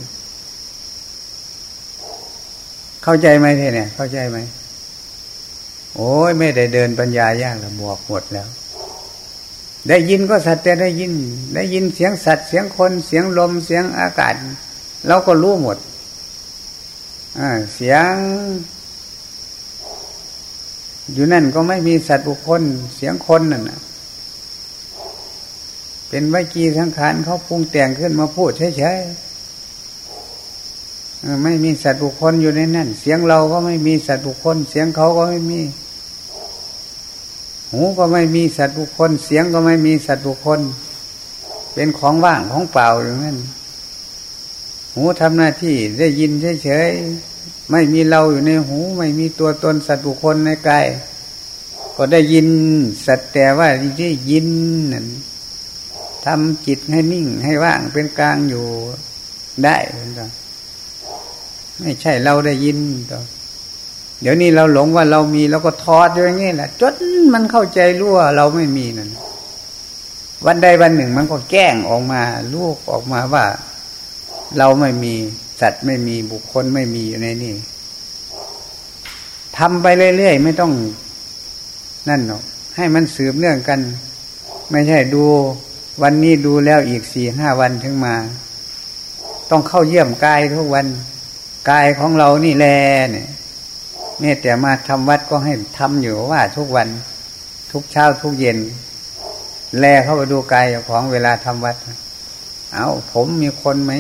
เข้าใจไหมเท่เนี่ย เข้าใจไหมโอ้ยไม่ได้เดินปัญญายากแล้วบวกหมดแล้ว ได้ยินก็สัตว์แต่ได้ยิน ได้ยินเสียงสัตว์เสียงคนเสียงลมเสียงอากาศเราก็รู้หมดอ่าเสียง อยู่นั่นก็ไม่มีสัตว์บุคคลเสียงคนนั่นนะเป็นวิจีสังขารเขาปรุงแต่งขึ้นมาพูดเฉยๆไม่มีสัตว์บุคคลอยู่ในนั่น เสียงเราก็ไม่มีสัตว์บุคคล เสียงเขาก็ไม่มี หูก็ไม่มีสัตว์บุคคล เสียงก็ไม่มีสัตว์บุคคล เป็นของว่างของเปล่าอย่างนั้นหูทำหน้าที่ได้ยินเฉยๆ ไม่มีเราอยู่ในหู ไม่มีตัวตนสัตว์บุคคลในกายก็ได้ยินสัตว์แต่ว่าได้ยินนั่นทำจิตให้นิ่งให้ว่างเป็นกลางอยู่ได้ไม่ใช่เราได้ยินต่อเดี๋ยวนี้เราหลงว่าเรามีเราก็ทอดอย่างนี้แหละจนมันเข้าใจรู้ว่าเราไม่มีนั่นวันใดวันหนึ่งมันก็แกล้งออกมาลูกออกมาว่า เราไม่มี สัตว์ไม่มีบุคคลไม่มีอยู่ในนี่ทำไปเรื่อยๆไม่ต้องนั่นหรอกให้มันสืบเนื่องกัน ไม่ใช่ดู วันนี้ดูแล้วอีกสี่ห้าวันถึงมา ต้องเข้าเยี่ยมกายทุกวันกายของเรานี่แลเนี่ยแม้แต่มาทำวัดก็ให้ทำอยู่ว่าทุกวัน ทุกเช้าทุกเย็น แลเข้าไปดูกายของเวลาทำวัด เอาผมมีคนไหม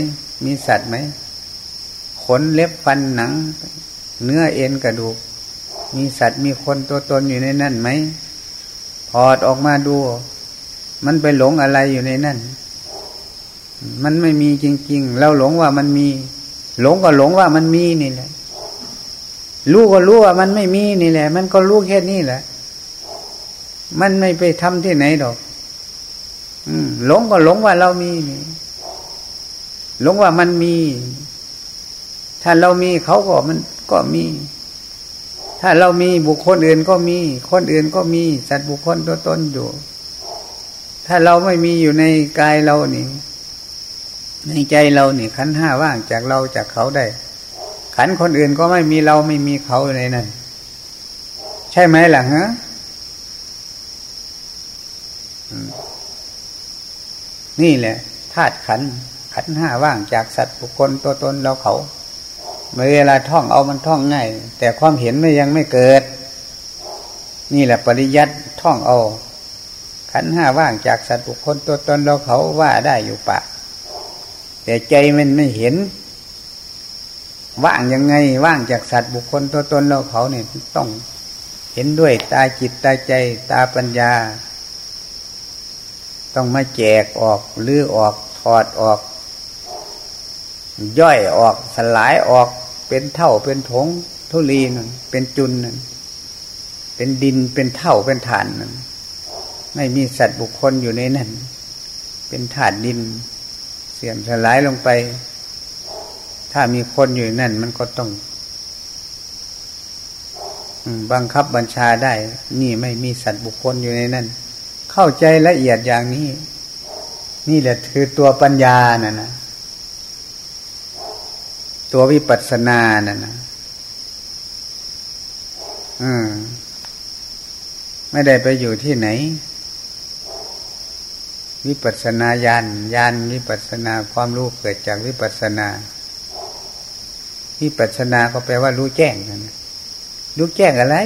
มีสัตว์ไหม ขนเล็บฟันหนัง เนื้อเอ็นกระดูก มีสัตว์มีคนตัวตนอยู่ในนั่นไหมพอดออกมาดู มันไปหลงอะไรอยู่ในนั่น มันไม่มีจริง ๆ เราหลงว่ามันมี หลงก็หลงว่ามันมีนี่แหละรู้ก็รู้ว่ามันไม่มีนี่แหละ มันก็รู้แค่นี้แหละ มันไม่ไปทำที่ไหนดอกอืหลงก็หลงว่าเรามีนี่หลงว่ามันมี ถ้าเรามีเขาก็มันก็มี ถ้าเรามีบุคคลอื่นก็มี คนอื่นก็มี สัตว์บุคคลตัวตนอยู่ ถ้าเราไม่มีอยู่ในกายเรานี่ ในใจเรานี่ขันห้าว่างจากเราจากเขาได้ ขันคนอื่นก็ไม่มีเราไม่มีเขาในนั้นใช่ไหมล่ะฮะนี่แหละธาตุขันขันห้าว่างจากสัตว์บุคคลตัวตนเราเขา เวลาท่องเอามันท่องง่าย แต่ความเห็นไม่ยังไม่เกิด นี่แหละปริยัติท่องเอา ขันห้าว่างจากสัตว์บุคคลตัวตนเราเขาว่าได้อยู่ปะ แต่ใจมันไม่เห็น ว่างยังไงว่างจากสัตว์บุคคลตัวตนเราเขาเนี่ยต้องเห็นด้วยตาจิตตาใจตาปัญญา ต้องมาแจกออกลื้อออกถอดออก ย่อยออกสลายออกเป็นเท่าเป็นถงทุลีนั่นเป็นจุนนั่นเป็นดินเป็นเท่าเป็นฐานนั่นไม่มีสัตว์บุคคลอยู่ในนั้น เป็นถาดดิน เสื่อมสลายลงไป ถ้ามีคนอยู่นั่น มันก็ต้องบังคับบัญชาได้ นี่ไม่มีสัตว์บุคคลอยู่ในนั้น เข้าใจละเอียดอย่างนี้ นี่แหละคือตัวปัญญาน่ะนะ ตัววิปัสสนาน่ะนะอืมไม่ได้ไปอยู่ที่ไหน วิปัสสนาญาณญาณวิปัสสนาความรู้เกิดจากวิปัสสนา วิปัสสนาก็แปลว่ารู้แจ้งนะรู้แจ้งอะไร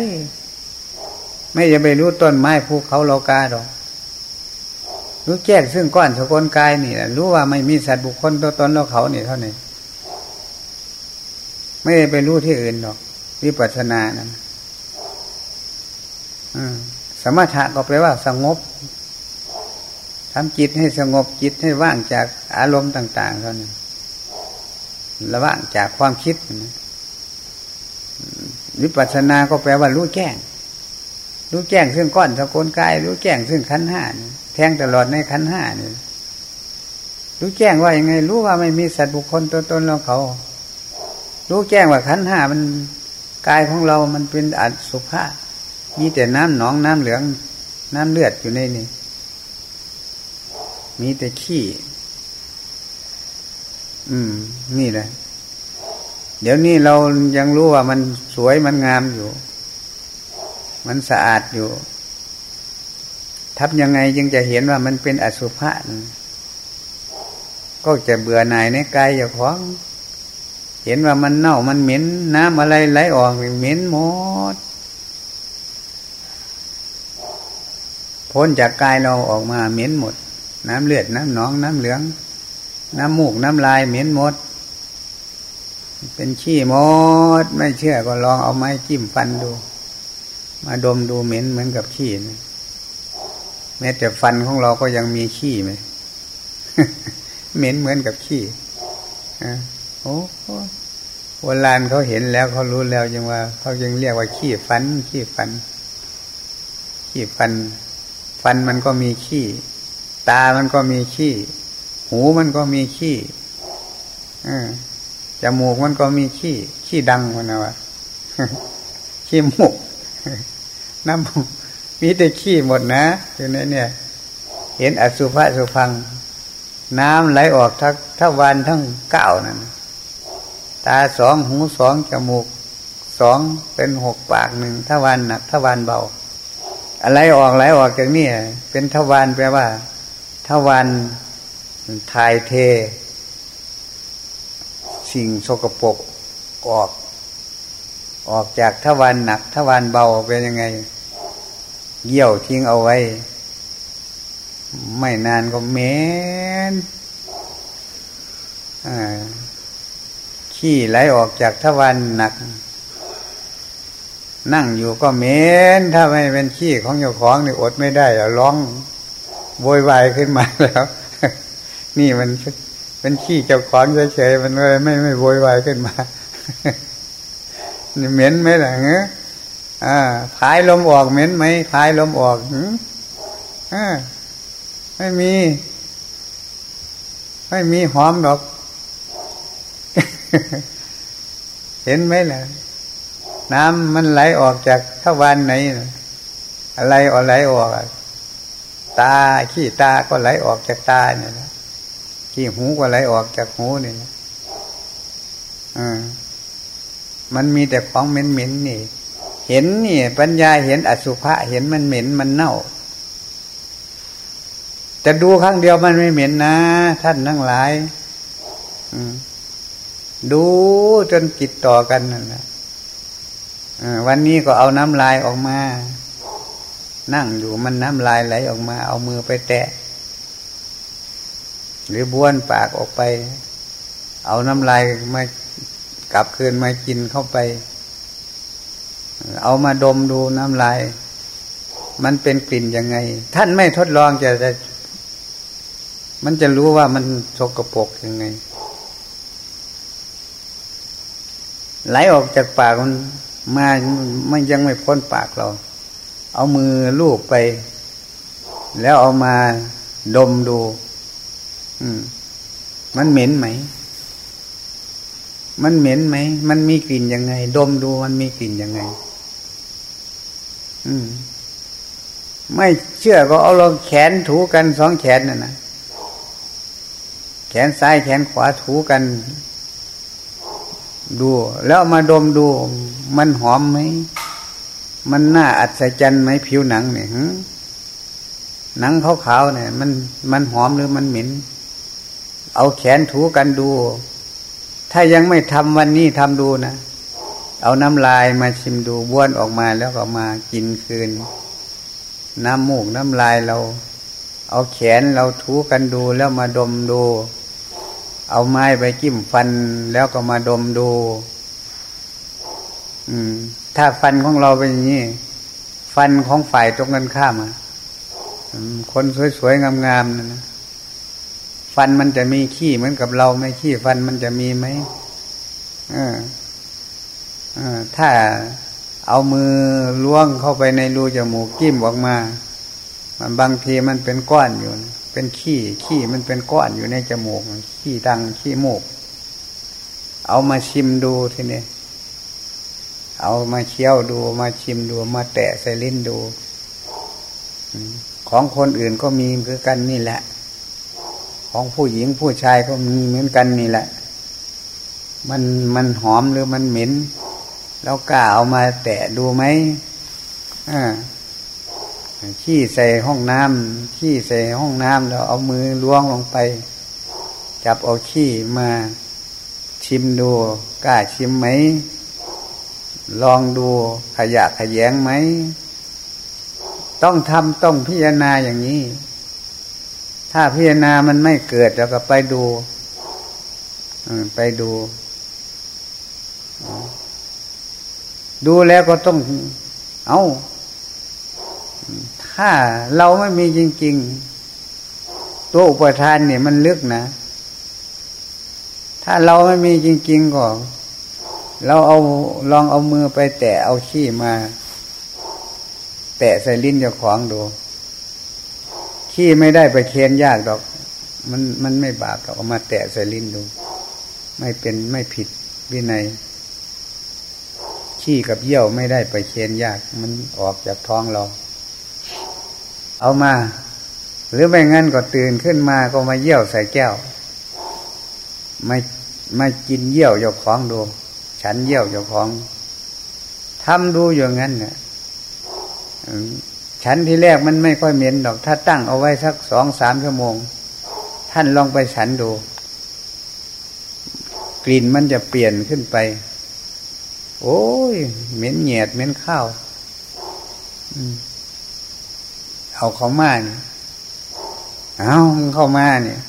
ไม่จะไปรู้ต้นไม้ภูเขาโลกาหรอกรู้แจ้งซึ่งก้อนสกุลกายนี่แหละรู้ว่าไม่มีสัตว์บุคคลตัวตนเราเขานี่เท่านี้ ไม่ได้ไปรู้ที่อื่นหรอก วิปัสสนานั้นสมถะก็แปลว่าสงบทำจิตให้สงบจิตให้ว่างจากอารมณ์ต่างๆเท่านี้ระว่างจากความคิดนะวิปัสสนาก็แปลว่ารู้แจ้ง รู้แจ้งซึ่งก้อนสกุลกาย รู้แจ้งซึ่งขันห้าแทงตลอดในขันห้านี่รู้แจ้งว่ายังไง รู้ว่าไม่มีสัตว์บุคคลตัวตนเราเขา รู้แจ้งว่าขันห้ามันกายของเรามันเป็นอัสุภาพมีแต่น้ำหนองน้ำเหลือง น้ำเลือดอยู่ในนี้มีแต่ขี้ อืม นี่แหละ เดี๋ยวนี้เรายังรู้ว่ามันสวยมันงามอยู่ มันสะอาดอยู่ ทับยังไงจึงจะเห็นว่ามันเป็นอสุภะก็จะเบื่อหน่ายในกายอย่างของ เห็นว่ามันเน่ามันเหม็นน้ำอะไรไหลออกเหม็นหมด พ้นจากกายเราออกมาเหม็นหมด น้ำเลือดน้ำหนองน้ำเหลือง น้ำมูกน้ำลายเหม็นหมด เป็นขี้หมด ไม่เชื่อก็ลองเอาไม้จิ้มฟันดู มาดมดูเหม็นเหมือนกับขี้นะแม้แต่ฟันของเราก็ยังมีขี้ไหมเหม็นเหมือนกับขี้อ่ โอ้โบราณเขาเห็นแล้วเขารู้แล้วยังว่าเขายังเรียกว่าขี้ฟัน ขี้ฟัน ขี้ฟัน ฟันมันก็มีขี้ ตามันก็มีขี้ หูมันก็มีขี้อ่าจมูกมันก็มีขี้ ขี้ดังมันนะวะขี้มูกน้ำมีแต่ขี้หมดนะอยู่ในเนี่ย เห็นอสุภะสุพัง น้ำไหลออกทั้งทั้งวันทั้งเก้านั่น ตาสองหูสองจมูกสองเป็นหกปากหนึ่งทวารหนักทวารเบา อะไรออกไหลออกจากนี่เป็นทวารแปลว่าทวารทายเท สิ่งสกปรกออก ออกจากทวารหนักทวารเบาเป็นยังไงเยี่ยวทิ้งเอาไว้ ไม่นานก็เหม็น ขี้ไหลออกจากทวารหนัก นั่งอยู่ก็เหม็นถ้าไม่เป็นขี้ของเจ้าของนี่อดไม่ได้ร้องโวยวายขึ้นมาแล้ว นี่มันเป็นขี้เจ้าของเฉยๆมันเลยไม่ไม่โวยวายขึ้นมาเหม็นไหมล่ะเงี้ยอ่าพายลมออกเหม็นไหมพายลมออกหือ่าไม่มี ไม่มีหอมดอก เห็นไหมล่ะ น้ำมันไหลออกจากทวารไหน อะไรออกไหลออก ตาขี้ตาก็ไหลออกจากตาเนี่ยนะขี้หูก็ไหลออกจากหูนี่อ่ามันมีแต่ของเหม็นเหม็นนี่ เห็นนี่ ปัญญาเห็นอสุภะเห็นมันเหม็นมันเน่าแต่ดูครั้งเดียวมันไม่เหม็นนะ ท่านทั้งหลาย ดูจนติดต่อกันนั่นแหละวันนี้ก็เอาน้ำลายออกมา นั่งอยู่มันน้ำลายไหลออกมา เอามือไปแตะ หรือบ้วนปากออกไป เอาน้ำลายมากลับคืนมากินเข้าไป เอามาดมดูน้ำลาย มันเป็นกลิ่นยังไง ท่านไม่ทดลองจะจะมันจะรู้ว่ามันสกปรกยังไง ไหลออกจากปากมันมามันยังไม่พ้นปากเรา เอามือลูบไป แล้วเอามาดมดู อืม มันเหม็นไหม มันเหม็นไหม มันมีกลิ่นยังไง ดมดูมันมีกลิ่นยังไง อืม ไม่เชื่อก็เอาลองแขนถูกันสองแขนน่ะนะแขนซ้ายแขนขวาถูกัน ดู แล้วมาดมดู มันหอมไหม มันน่าอัศจรรย์ไหมผิวหนังเนี่ยหนังขาวๆเนี่ย มันมันหอมหรือมันเหม็น เอาแขนถูกันดู ถ้ายังไม่ทำวันนี้ทำดูนะเอาน้ำลายมาชิมดูบ้วนออกมาแล้วก็มากินคืน น้ำมูกน้ำลายเรา เอาแขนเราถูกันดูแล้วมาดมดู เอาไม้ไปจิ้มฟันแล้วก็มาดมดู อืม ถ้าฟันของเราเป็นอย่างนี้ ฟันของฝ่ายตรงกันข้ามอะคนสวยๆงามๆนั่นนะฟันมันจะมีขี้เหมือนกับเราไม่ขี้ฟันมันจะมีไหมเออเออถ้าเอามือล้วงเข้าไปในรูจมูกกิ้มออกมา มันบางทีมันเป็นก้อนอยู่นะ เป็นขี้ขี้มันเป็นก้อนอยู่ในจมูกขี้ดังขี้โมก เอามาชิมดูทีนี้เอามาเคี้ยวดูมาชิมดูมาแตะใส่ลิ้นดูของคนอื่นก็มีคือกันนี่แหละ ของผู้หญิงผู้ชายก็มีเหมือนกันนี่แหละ มันมันหอมหรือมันเหม็น แล้วกล้าเอามาแตะดูไหมอ่า ขี้ใส่ห้องน้ำขี้ใส่ห้องน้ำแล้วเอามือล้วงลงไป จับเอาขี้มาชิมดูกล้าชิมไหม ลองดูขยะขยงไหม ต้องทำต้องพิจารณาอย่างนี้ ถ้าพิจารณามันไม่เกิดเราก็ไปดูไปดู ดูแล้วก็ต้อง เอา ถ้าเราไม่มีจริง ๆ ตัวอุปทานเนี่ยมันลึกนะ ถ้าเราไม่มีจริง ๆ ก็ เราเอาลองเอามือไปแตะเอาขี้มา แตะใส่ลิ้นเจ้าของดู ขี้ไม่ได้ไปเคียนยากดอก มันมันไม่บาปหรอกเอามาแตะใส่ลิ้นดู ไม่เป็นไม่ผิดวินัยขี้กับเยี่ยวไม่ได้ไปเคียนยาก มันออกจากท้องเรา เอามา หรือไม่งั้นก็ตื่นขึ้นมาก็มาเยี่ยวใส่แก้วมามากินเยี่ยวเจ้าของดู ฉันเยี่ยวเจ้าของทำดูอย่างนั้นเนี่ยฉันที่แรกมันไม่ค่อยเหม็นดอก ถ้าตั้งเอาไว้สักสองสามชั่วโมง ท่านลองไปฉันดู กลิ่นมันจะเปลี่ยนขึ้นไป โอ้ยเหม็นเหยียดเหม็นข้าว อืม เอาเขามาเนี่ยเอาเข้ามาเนี่ย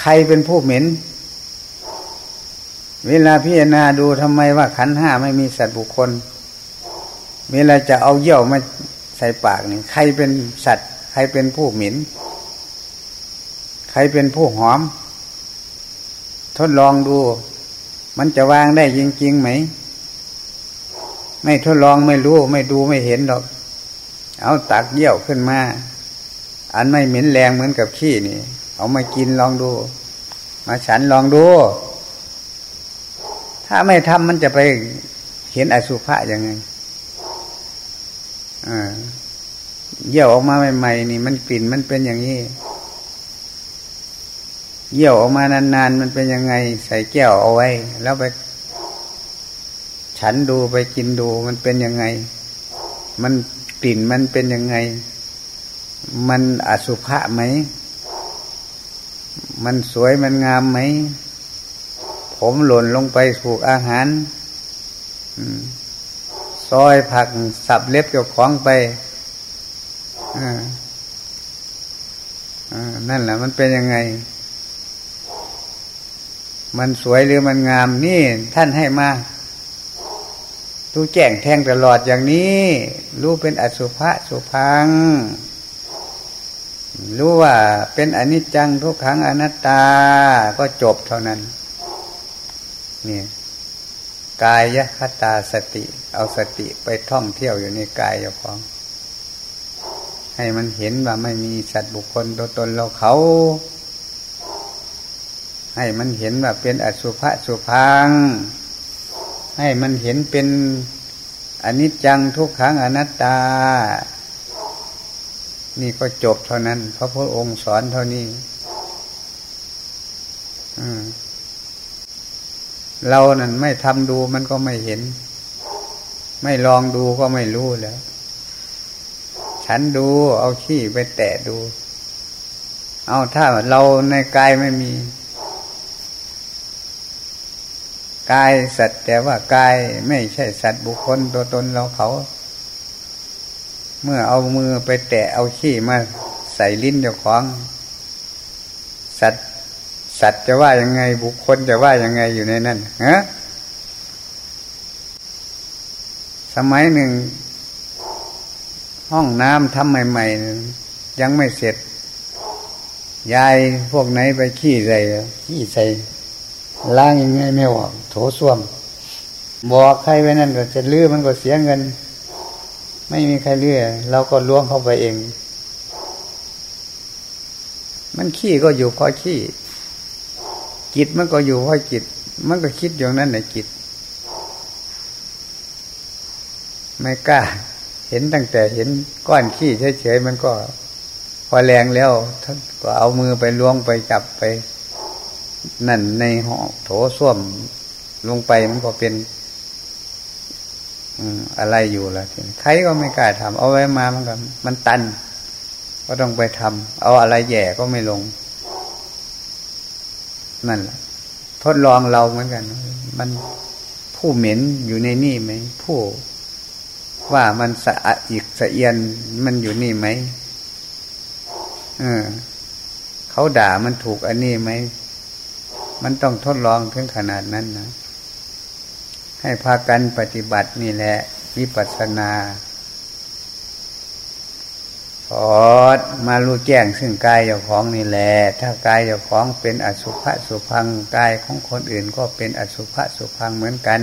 ใครเป็นผู้เหม็น เวลาพิจารณาดูทำไมว่าขันห้าไม่มีสัตว์บุคคล เวลาจะเอาเยี่ยวมาใส่ปากนี่ใครเป็นสัตว์ ใครเป็นผู้เหม็น ใครเป็นผู้หอม ทดลองดู มันจะวางได้จริงๆไหม ไม่ทดลองไม่รู้ ไม่ดูไม่เห็นหรอก เอาตักเยี่ยวขึ้นมา อันไม่เหม็นแรงเหมือนกับขี้นี่ เอามากินลองดู มาฉันลองดู ถ้าไม่ทำมันจะไปเห็นอสุภะยังไงอ่าเยี่ยวออกมาใหม่ๆนี่ มันกลิ่นมันเป็นอย่างนี้ เยี่ยวออกมานานๆมันเป็นยังไง ใส่แก้วเอาไว้ แล้วไป ฉันดูไปกินดูมันเป็นยังไง มัน กลิ่นมันเป็นยังไง มันอสุภะไหม มันสวยมันงามไหม ผมหล่นลงไปถูกอาหารซอยผักสับเล็บเกี่ยวของไปนั่นแหละมันเป็นยังไง มันสวยหรือมันงามนี่ท่านให้มา รู้แจ้งแทงตลอดอย่างนี้ รู้เป็นอสุภะสุพัง รู้ว่าเป็นอนิจจังทุกขังอนัตตาก็จบเท่านั้นนี่กายคตาสติ เอาสติไปท่องเที่ยวอยู่ในกายอย่าของ ให้มันเห็นว่าไม่มีสัตว์บุคคลตัวตนเราเขา ให้มันเห็นว่าเป็นอสุภะสุพัง ให้มันเห็นเป็นอนิจจังทุกขังอนัตตา นี่ก็จบเท่านั้นพระพุทธองค์สอนเท่านี้เรานั่นไม่ทำดูมันก็ไม่เห็น ไม่ลองดูก็ไม่รู้แล้ว ฉันดูเอาขี้ไปแตะดู เอาถ้าเราในกายไม่มี กายสัตว์แต่ว่ากายไม่ใช่สัตว์บุคคลตัวตนเราเขา เมื่อเอามือไปแตะเอาขี้มาใส่ลิ้นเจ้าของ สัตว์สัตว์จะว่ายังไง บุคคลจะว่ายังไงอยู่ในนั้นฮะสมัยหนึ่ง ห้องน้ำทำใหม่ ๆ ยังไม่เสร็จยายพวกไหนไปขี้ใส่ขี้ใส่ ล้างยังไงไม่ออกโถส้วม บอกใครไว้นั่นก็จะลื้อมันก็เสียเงิน ไม่มีใครเลื้อเราก็ล้วงเข้าไปเอง มันขี้ก็อยู่เพราะขี้ จิตมันก็อยู่เพราะจิต มันก็คิดอย่างนั้นในจิต ไม่กล้า เห็นตั้งแต่เห็นก้อนขี้เฉยๆมันก็ พอแรงแล้วท่านก็เอามือไปล้วงไปจับไป นั่นในห้องโถส้วมลงไปมันก็เป็นอะไรอยู่ละใครก็ไม่กล้าทำเอาไว้มามันก็มันตัน ก็ต้องไปทำเอาอะไรแย่ก็ไม่ลง นั่นแหละทดลองเราเหมือนกัน มันผู้เหม็นอยู่ในนี่ไหม ผู้ว่ามันสะอาดอีกสะเอียนมันอยู่นี่ไหมเออเขาด่ามันถูกอันนี้ไหม มันต้องทดลองถึงขนาดนั้นนะ ให้พากันปฏิบัตินี่แหละ วิปัสสนาพอมารู้แจ้งซึ่งกายเจ้าของนี่แหละ ถ้ากายเจ้าของเป็นอสุภะสุพังกายของคนอื่นก็เป็นอสุภะสุพังเหมือนกัน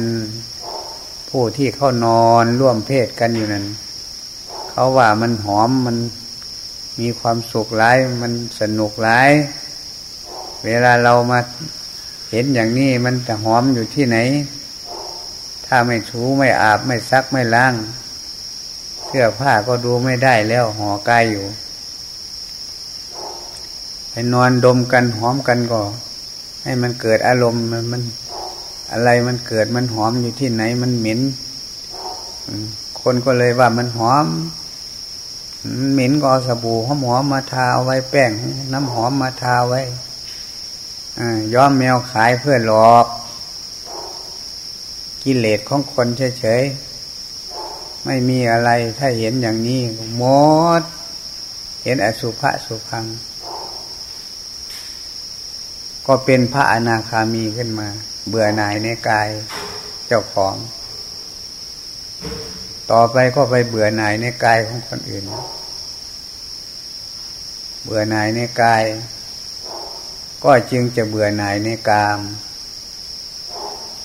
ผู้ที่เข้านอนร่วมเพศกันอยู่นั้น เขาว่ามันหอมมันมีความสุขร้ายมันสนุกร้าย เวลาเรามา เห็นอย่างนี้มันจะหอมอยู่ที่ไหน ถ้าไม่ถูไม่อาบไม่ซักไม่ล้าง เสื้อผ้าก็ดูไม่ได้แล้วห่อกายอยู่ไปนอนดมกันหอมกันก็ ให้มันเกิดอารมณ์มันมัน อะไรมันเกิดมันหอมอยู่ที่ไหนมันเหม็นคนก็เลยว่ามันหอมเหม็นก็สบู่หอมหอมมาทาไว้แป้ง น้ำหอมมาทาไว้ ย้อมแมวขายเพื่อหลอก กิเลสของคนเฉยๆ ไม่มีอะไรถ้าเห็นอย่างนี้หมด เห็นอสุภะสุพัง ก็เป็นพระอนาคามีขึ้นมา เบื่อหน่ายในกายเจ้าของ ต่อไปก็ไปเบื่อหน่ายในกายของคนอื่น เบื่อหน่ายในกาย ก็จึงจะเบื่อหน่ายในกาม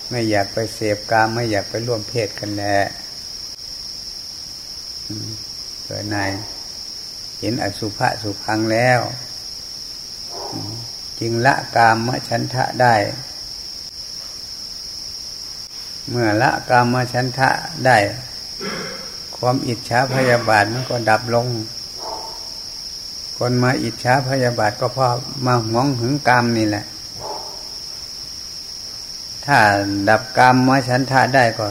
ไม่อยากไปเสพกาม ไม่อยากไปร่วมเพศกันแล้เบื่อหน่ายเห็นอสุภะสุพังแล้ว จึงละกามมฉันทะได้ เมื่อละกามมฉันทะได้ ความอิจฉาพยาบาทมันก็ดับลง คนมาอิจฉาพยาบาทก็เพราะมาหวงหึงกรรมนี่แหละ ถ้าดับกรรมมาฉันทาได้ก็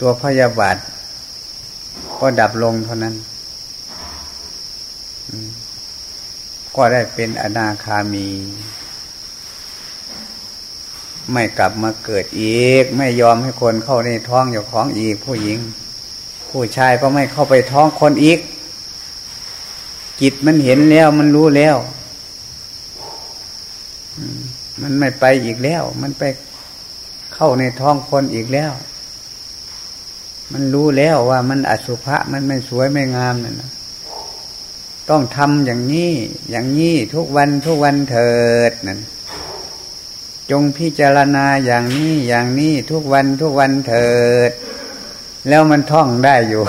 ตัวพยาบาทก็ดับลงเท่านั้น ก็ได้เป็นอนาคามี ไม่กลับมาเกิดอีก ไม่ยอมให้คนเข้าในท้องอยู่ของอีก ผู้หญิง ผู้ชายก็ไม่เข้าไปท้องคนอีก จิตมันเห็นแล้วมันรู้แล้วมันไม่ไปอีกแล้ว มันไปเข้าในท้องคนอีกแล้ว มันรู้แล้วว่ามันอสุภะมันไม่สวยไม่งามนั่นนะต้องทำอย่างนี้ อย่างนี้ทุกวันทุกวันเถิดนั่นจงพิจารณาอย่างนี้อย่างนี้ทุกวันทุกวันเถิด แล้วมันท่องได้อยู่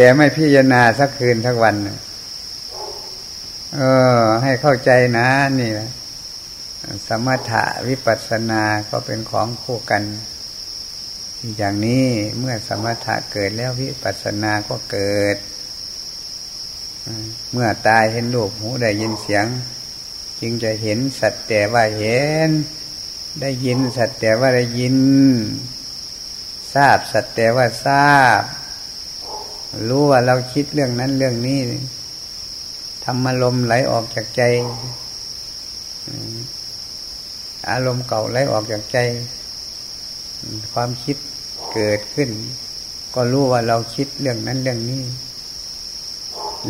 แต่ไม่พิจารณาสักคืนสักวันเออ ให้เข้าใจนะ นี่แหละสมถะวิปัสสนาก็เป็นของคู่กัน อย่างนี้เมื่อสมถะเกิดแล้ววิปัสสนาก็เกิด เมื่อตายเห็นรูปหูได้ยินเสียง จึงจะเห็นสัตว์แต่ว่าเห็น ได้ยินสัตว์แต่ว่าได้ยิน ทราบสัตว์แต่ว่าทราบ รู้ว่าเราคิดเรื่องนั้นเรื่องนี้ทำอารมณ์ไหลออกจากใจ อารมณ์เก่าไหลออกจากใจ ความคิดเกิดขึ้น ก็รู้ว่าเราคิดเรื่องนั้นเรื่องนี้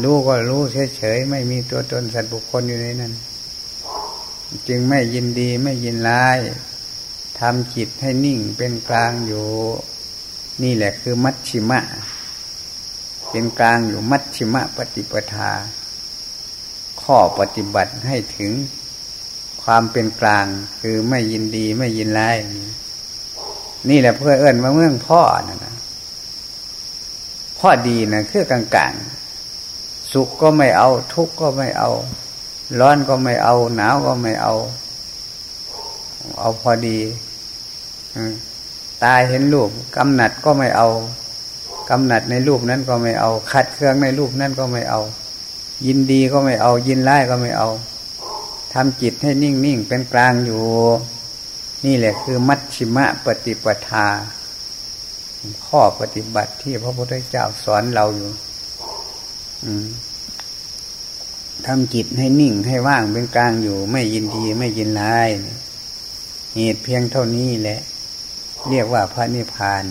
รู้ก็รู้เฉยๆไม่มีตัวตนสัตว์บุคคลอยู่ในนั้น จึงไม่ยินดีไม่ยินร้ายทำจิตให้นิ่งเป็นกลางอยู่ นี่แหละคือมัชชิมะ เป็นกลางอยู่มัชชิมะปฏิปทา ข้อปฏิบัติให้ถึงความเป็นกลางคือไม่ยินดีไม่ยินร้ายนี่แหละเพื่อเอิญมาเมืองพ่อนะนะพ่อดีนะคือกลางๆสุขก็ไม่เอา ทุกข์ก็ไม่เอา ร้อนก็ไม่เอา หนาวก็ไม่เอา เอาพอดีตายเห็นรูปกำหนัดก็ไม่เอา กำหนัดในรูปนั้นก็ไม่เอา ขัดเครื่องในรูปนั้นก็ไม่เอา ยินดีก็ไม่เอา ยินร้ายก็ไม่เอาทำจิตให้นิ่งนิ่งเป็นกลางอยู่ นี่แหละคือมัชชิมะปฏิปทา ข้อปฏิบัติที่พระพุทธเจ้าสอนเราอยู่ทำจิตให้นิ่งให้ว่างเป็นกลางอยู่ ไม่ยินดีไม่ยินร้ายเหตุเพียงเท่านี้แหละ เรียกว่าพระนิพพาน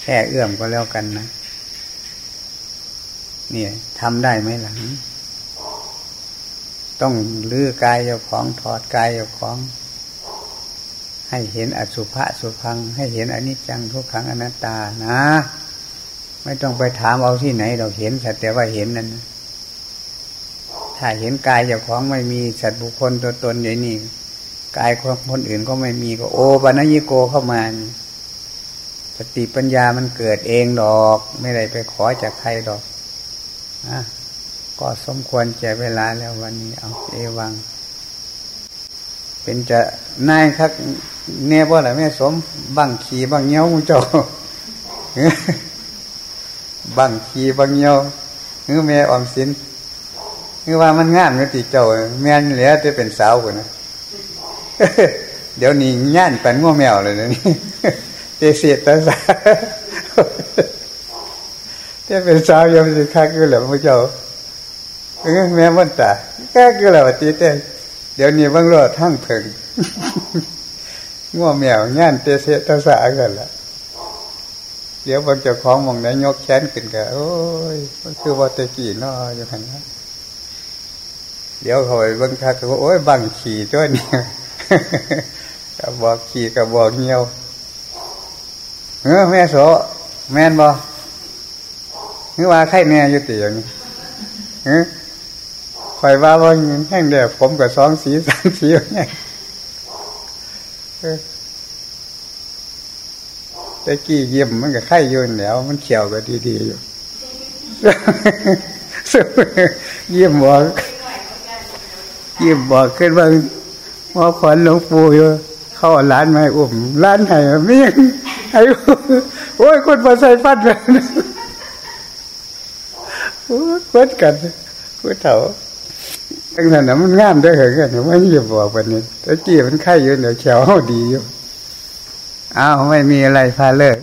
แค่เอื้อมก็แล้วกันนะเนี่ยทำได้ไหมหลัง ต้องลื้อกายเจ้าของถอดกายเจ้าของ ให้เห็นอสุภะสุพัง ให้เห็นอนิจจังทุกขังอนัตตานะ ไม่ต้องไปถามเอาที่ไหนเราเห็นสัแต่ว่าเห็นนั่นถ้าเห็นกายเจ้าของไม่มีสัตว์บุคคลตัวตนอย่างนี้กายของคนอื่นก็ไม่มีก็โอปัญญิโกเข้ามา สติปัญญามันเกิดเองดอก ไม่ได้ไปขอจากใครดอกอะก็สมควรแก่เวลาแล้ววันนี้ เอาเอวัง เป็นจะนายครับเน่บ่หละแม่สมบังขี่บังเงี้ยวมูเจ้าบังขีบังเยียวนือแม่ออมสินคือว่ามันงามกันติเจ้า แม่นเหลือจะเป็นสาวคนนะเดี๋ยวนี้ง่านเป็นง้อแมวเลยนะนี่ เตเสียตาสาจะเป็นสาวยังจะคักก็แล้วพระเจ้าแม่มันตาคักก็แล้วตีเต้เดี๋ยวนี้บางรอดทั้งเพิงง้อแมวงานเตเสตาสากันละเดี๋ยวบางเจ้าของมองไหนยกแขนขึ้นกันโอ้ยมันคือว่าตะกี้นออย่างนั้นเดี๋ยวเขาไปบางคักก็โอ้ยบังขี่ตัวนี้กับบอกขี่กับบอกเงี้ยว เออแม่โสแม่นบอนึกว่าไข่แน่ยุติอย่างนี้เออคอยว่าว่าแห้งเดียวผมกับสองสีสามสีอย่างนี้ตะกี้เยี่ยมมันก็ไข่ยืนแล้ว มันเขียวก็ดีๆอยู่เยี่ยมบอกเยี่ยมบอกขึ้นว่าหมอขวัญหลวงปู่อยู่เข้าร้านไม่อุ้มร้านไหนไม่ยัง อ้โอ้ยคนมาใส่ฟัดเลยโอ้ยคนกันคนเถาตั้งแต่นั้นมันงามได้เหรอกันไม่เยี่ยมบอกวันนี้ตะกี้มันไข่อยู่เดี๋ยวเขียวดีอยู่อ้าวไม่มีอะไรพาเลิก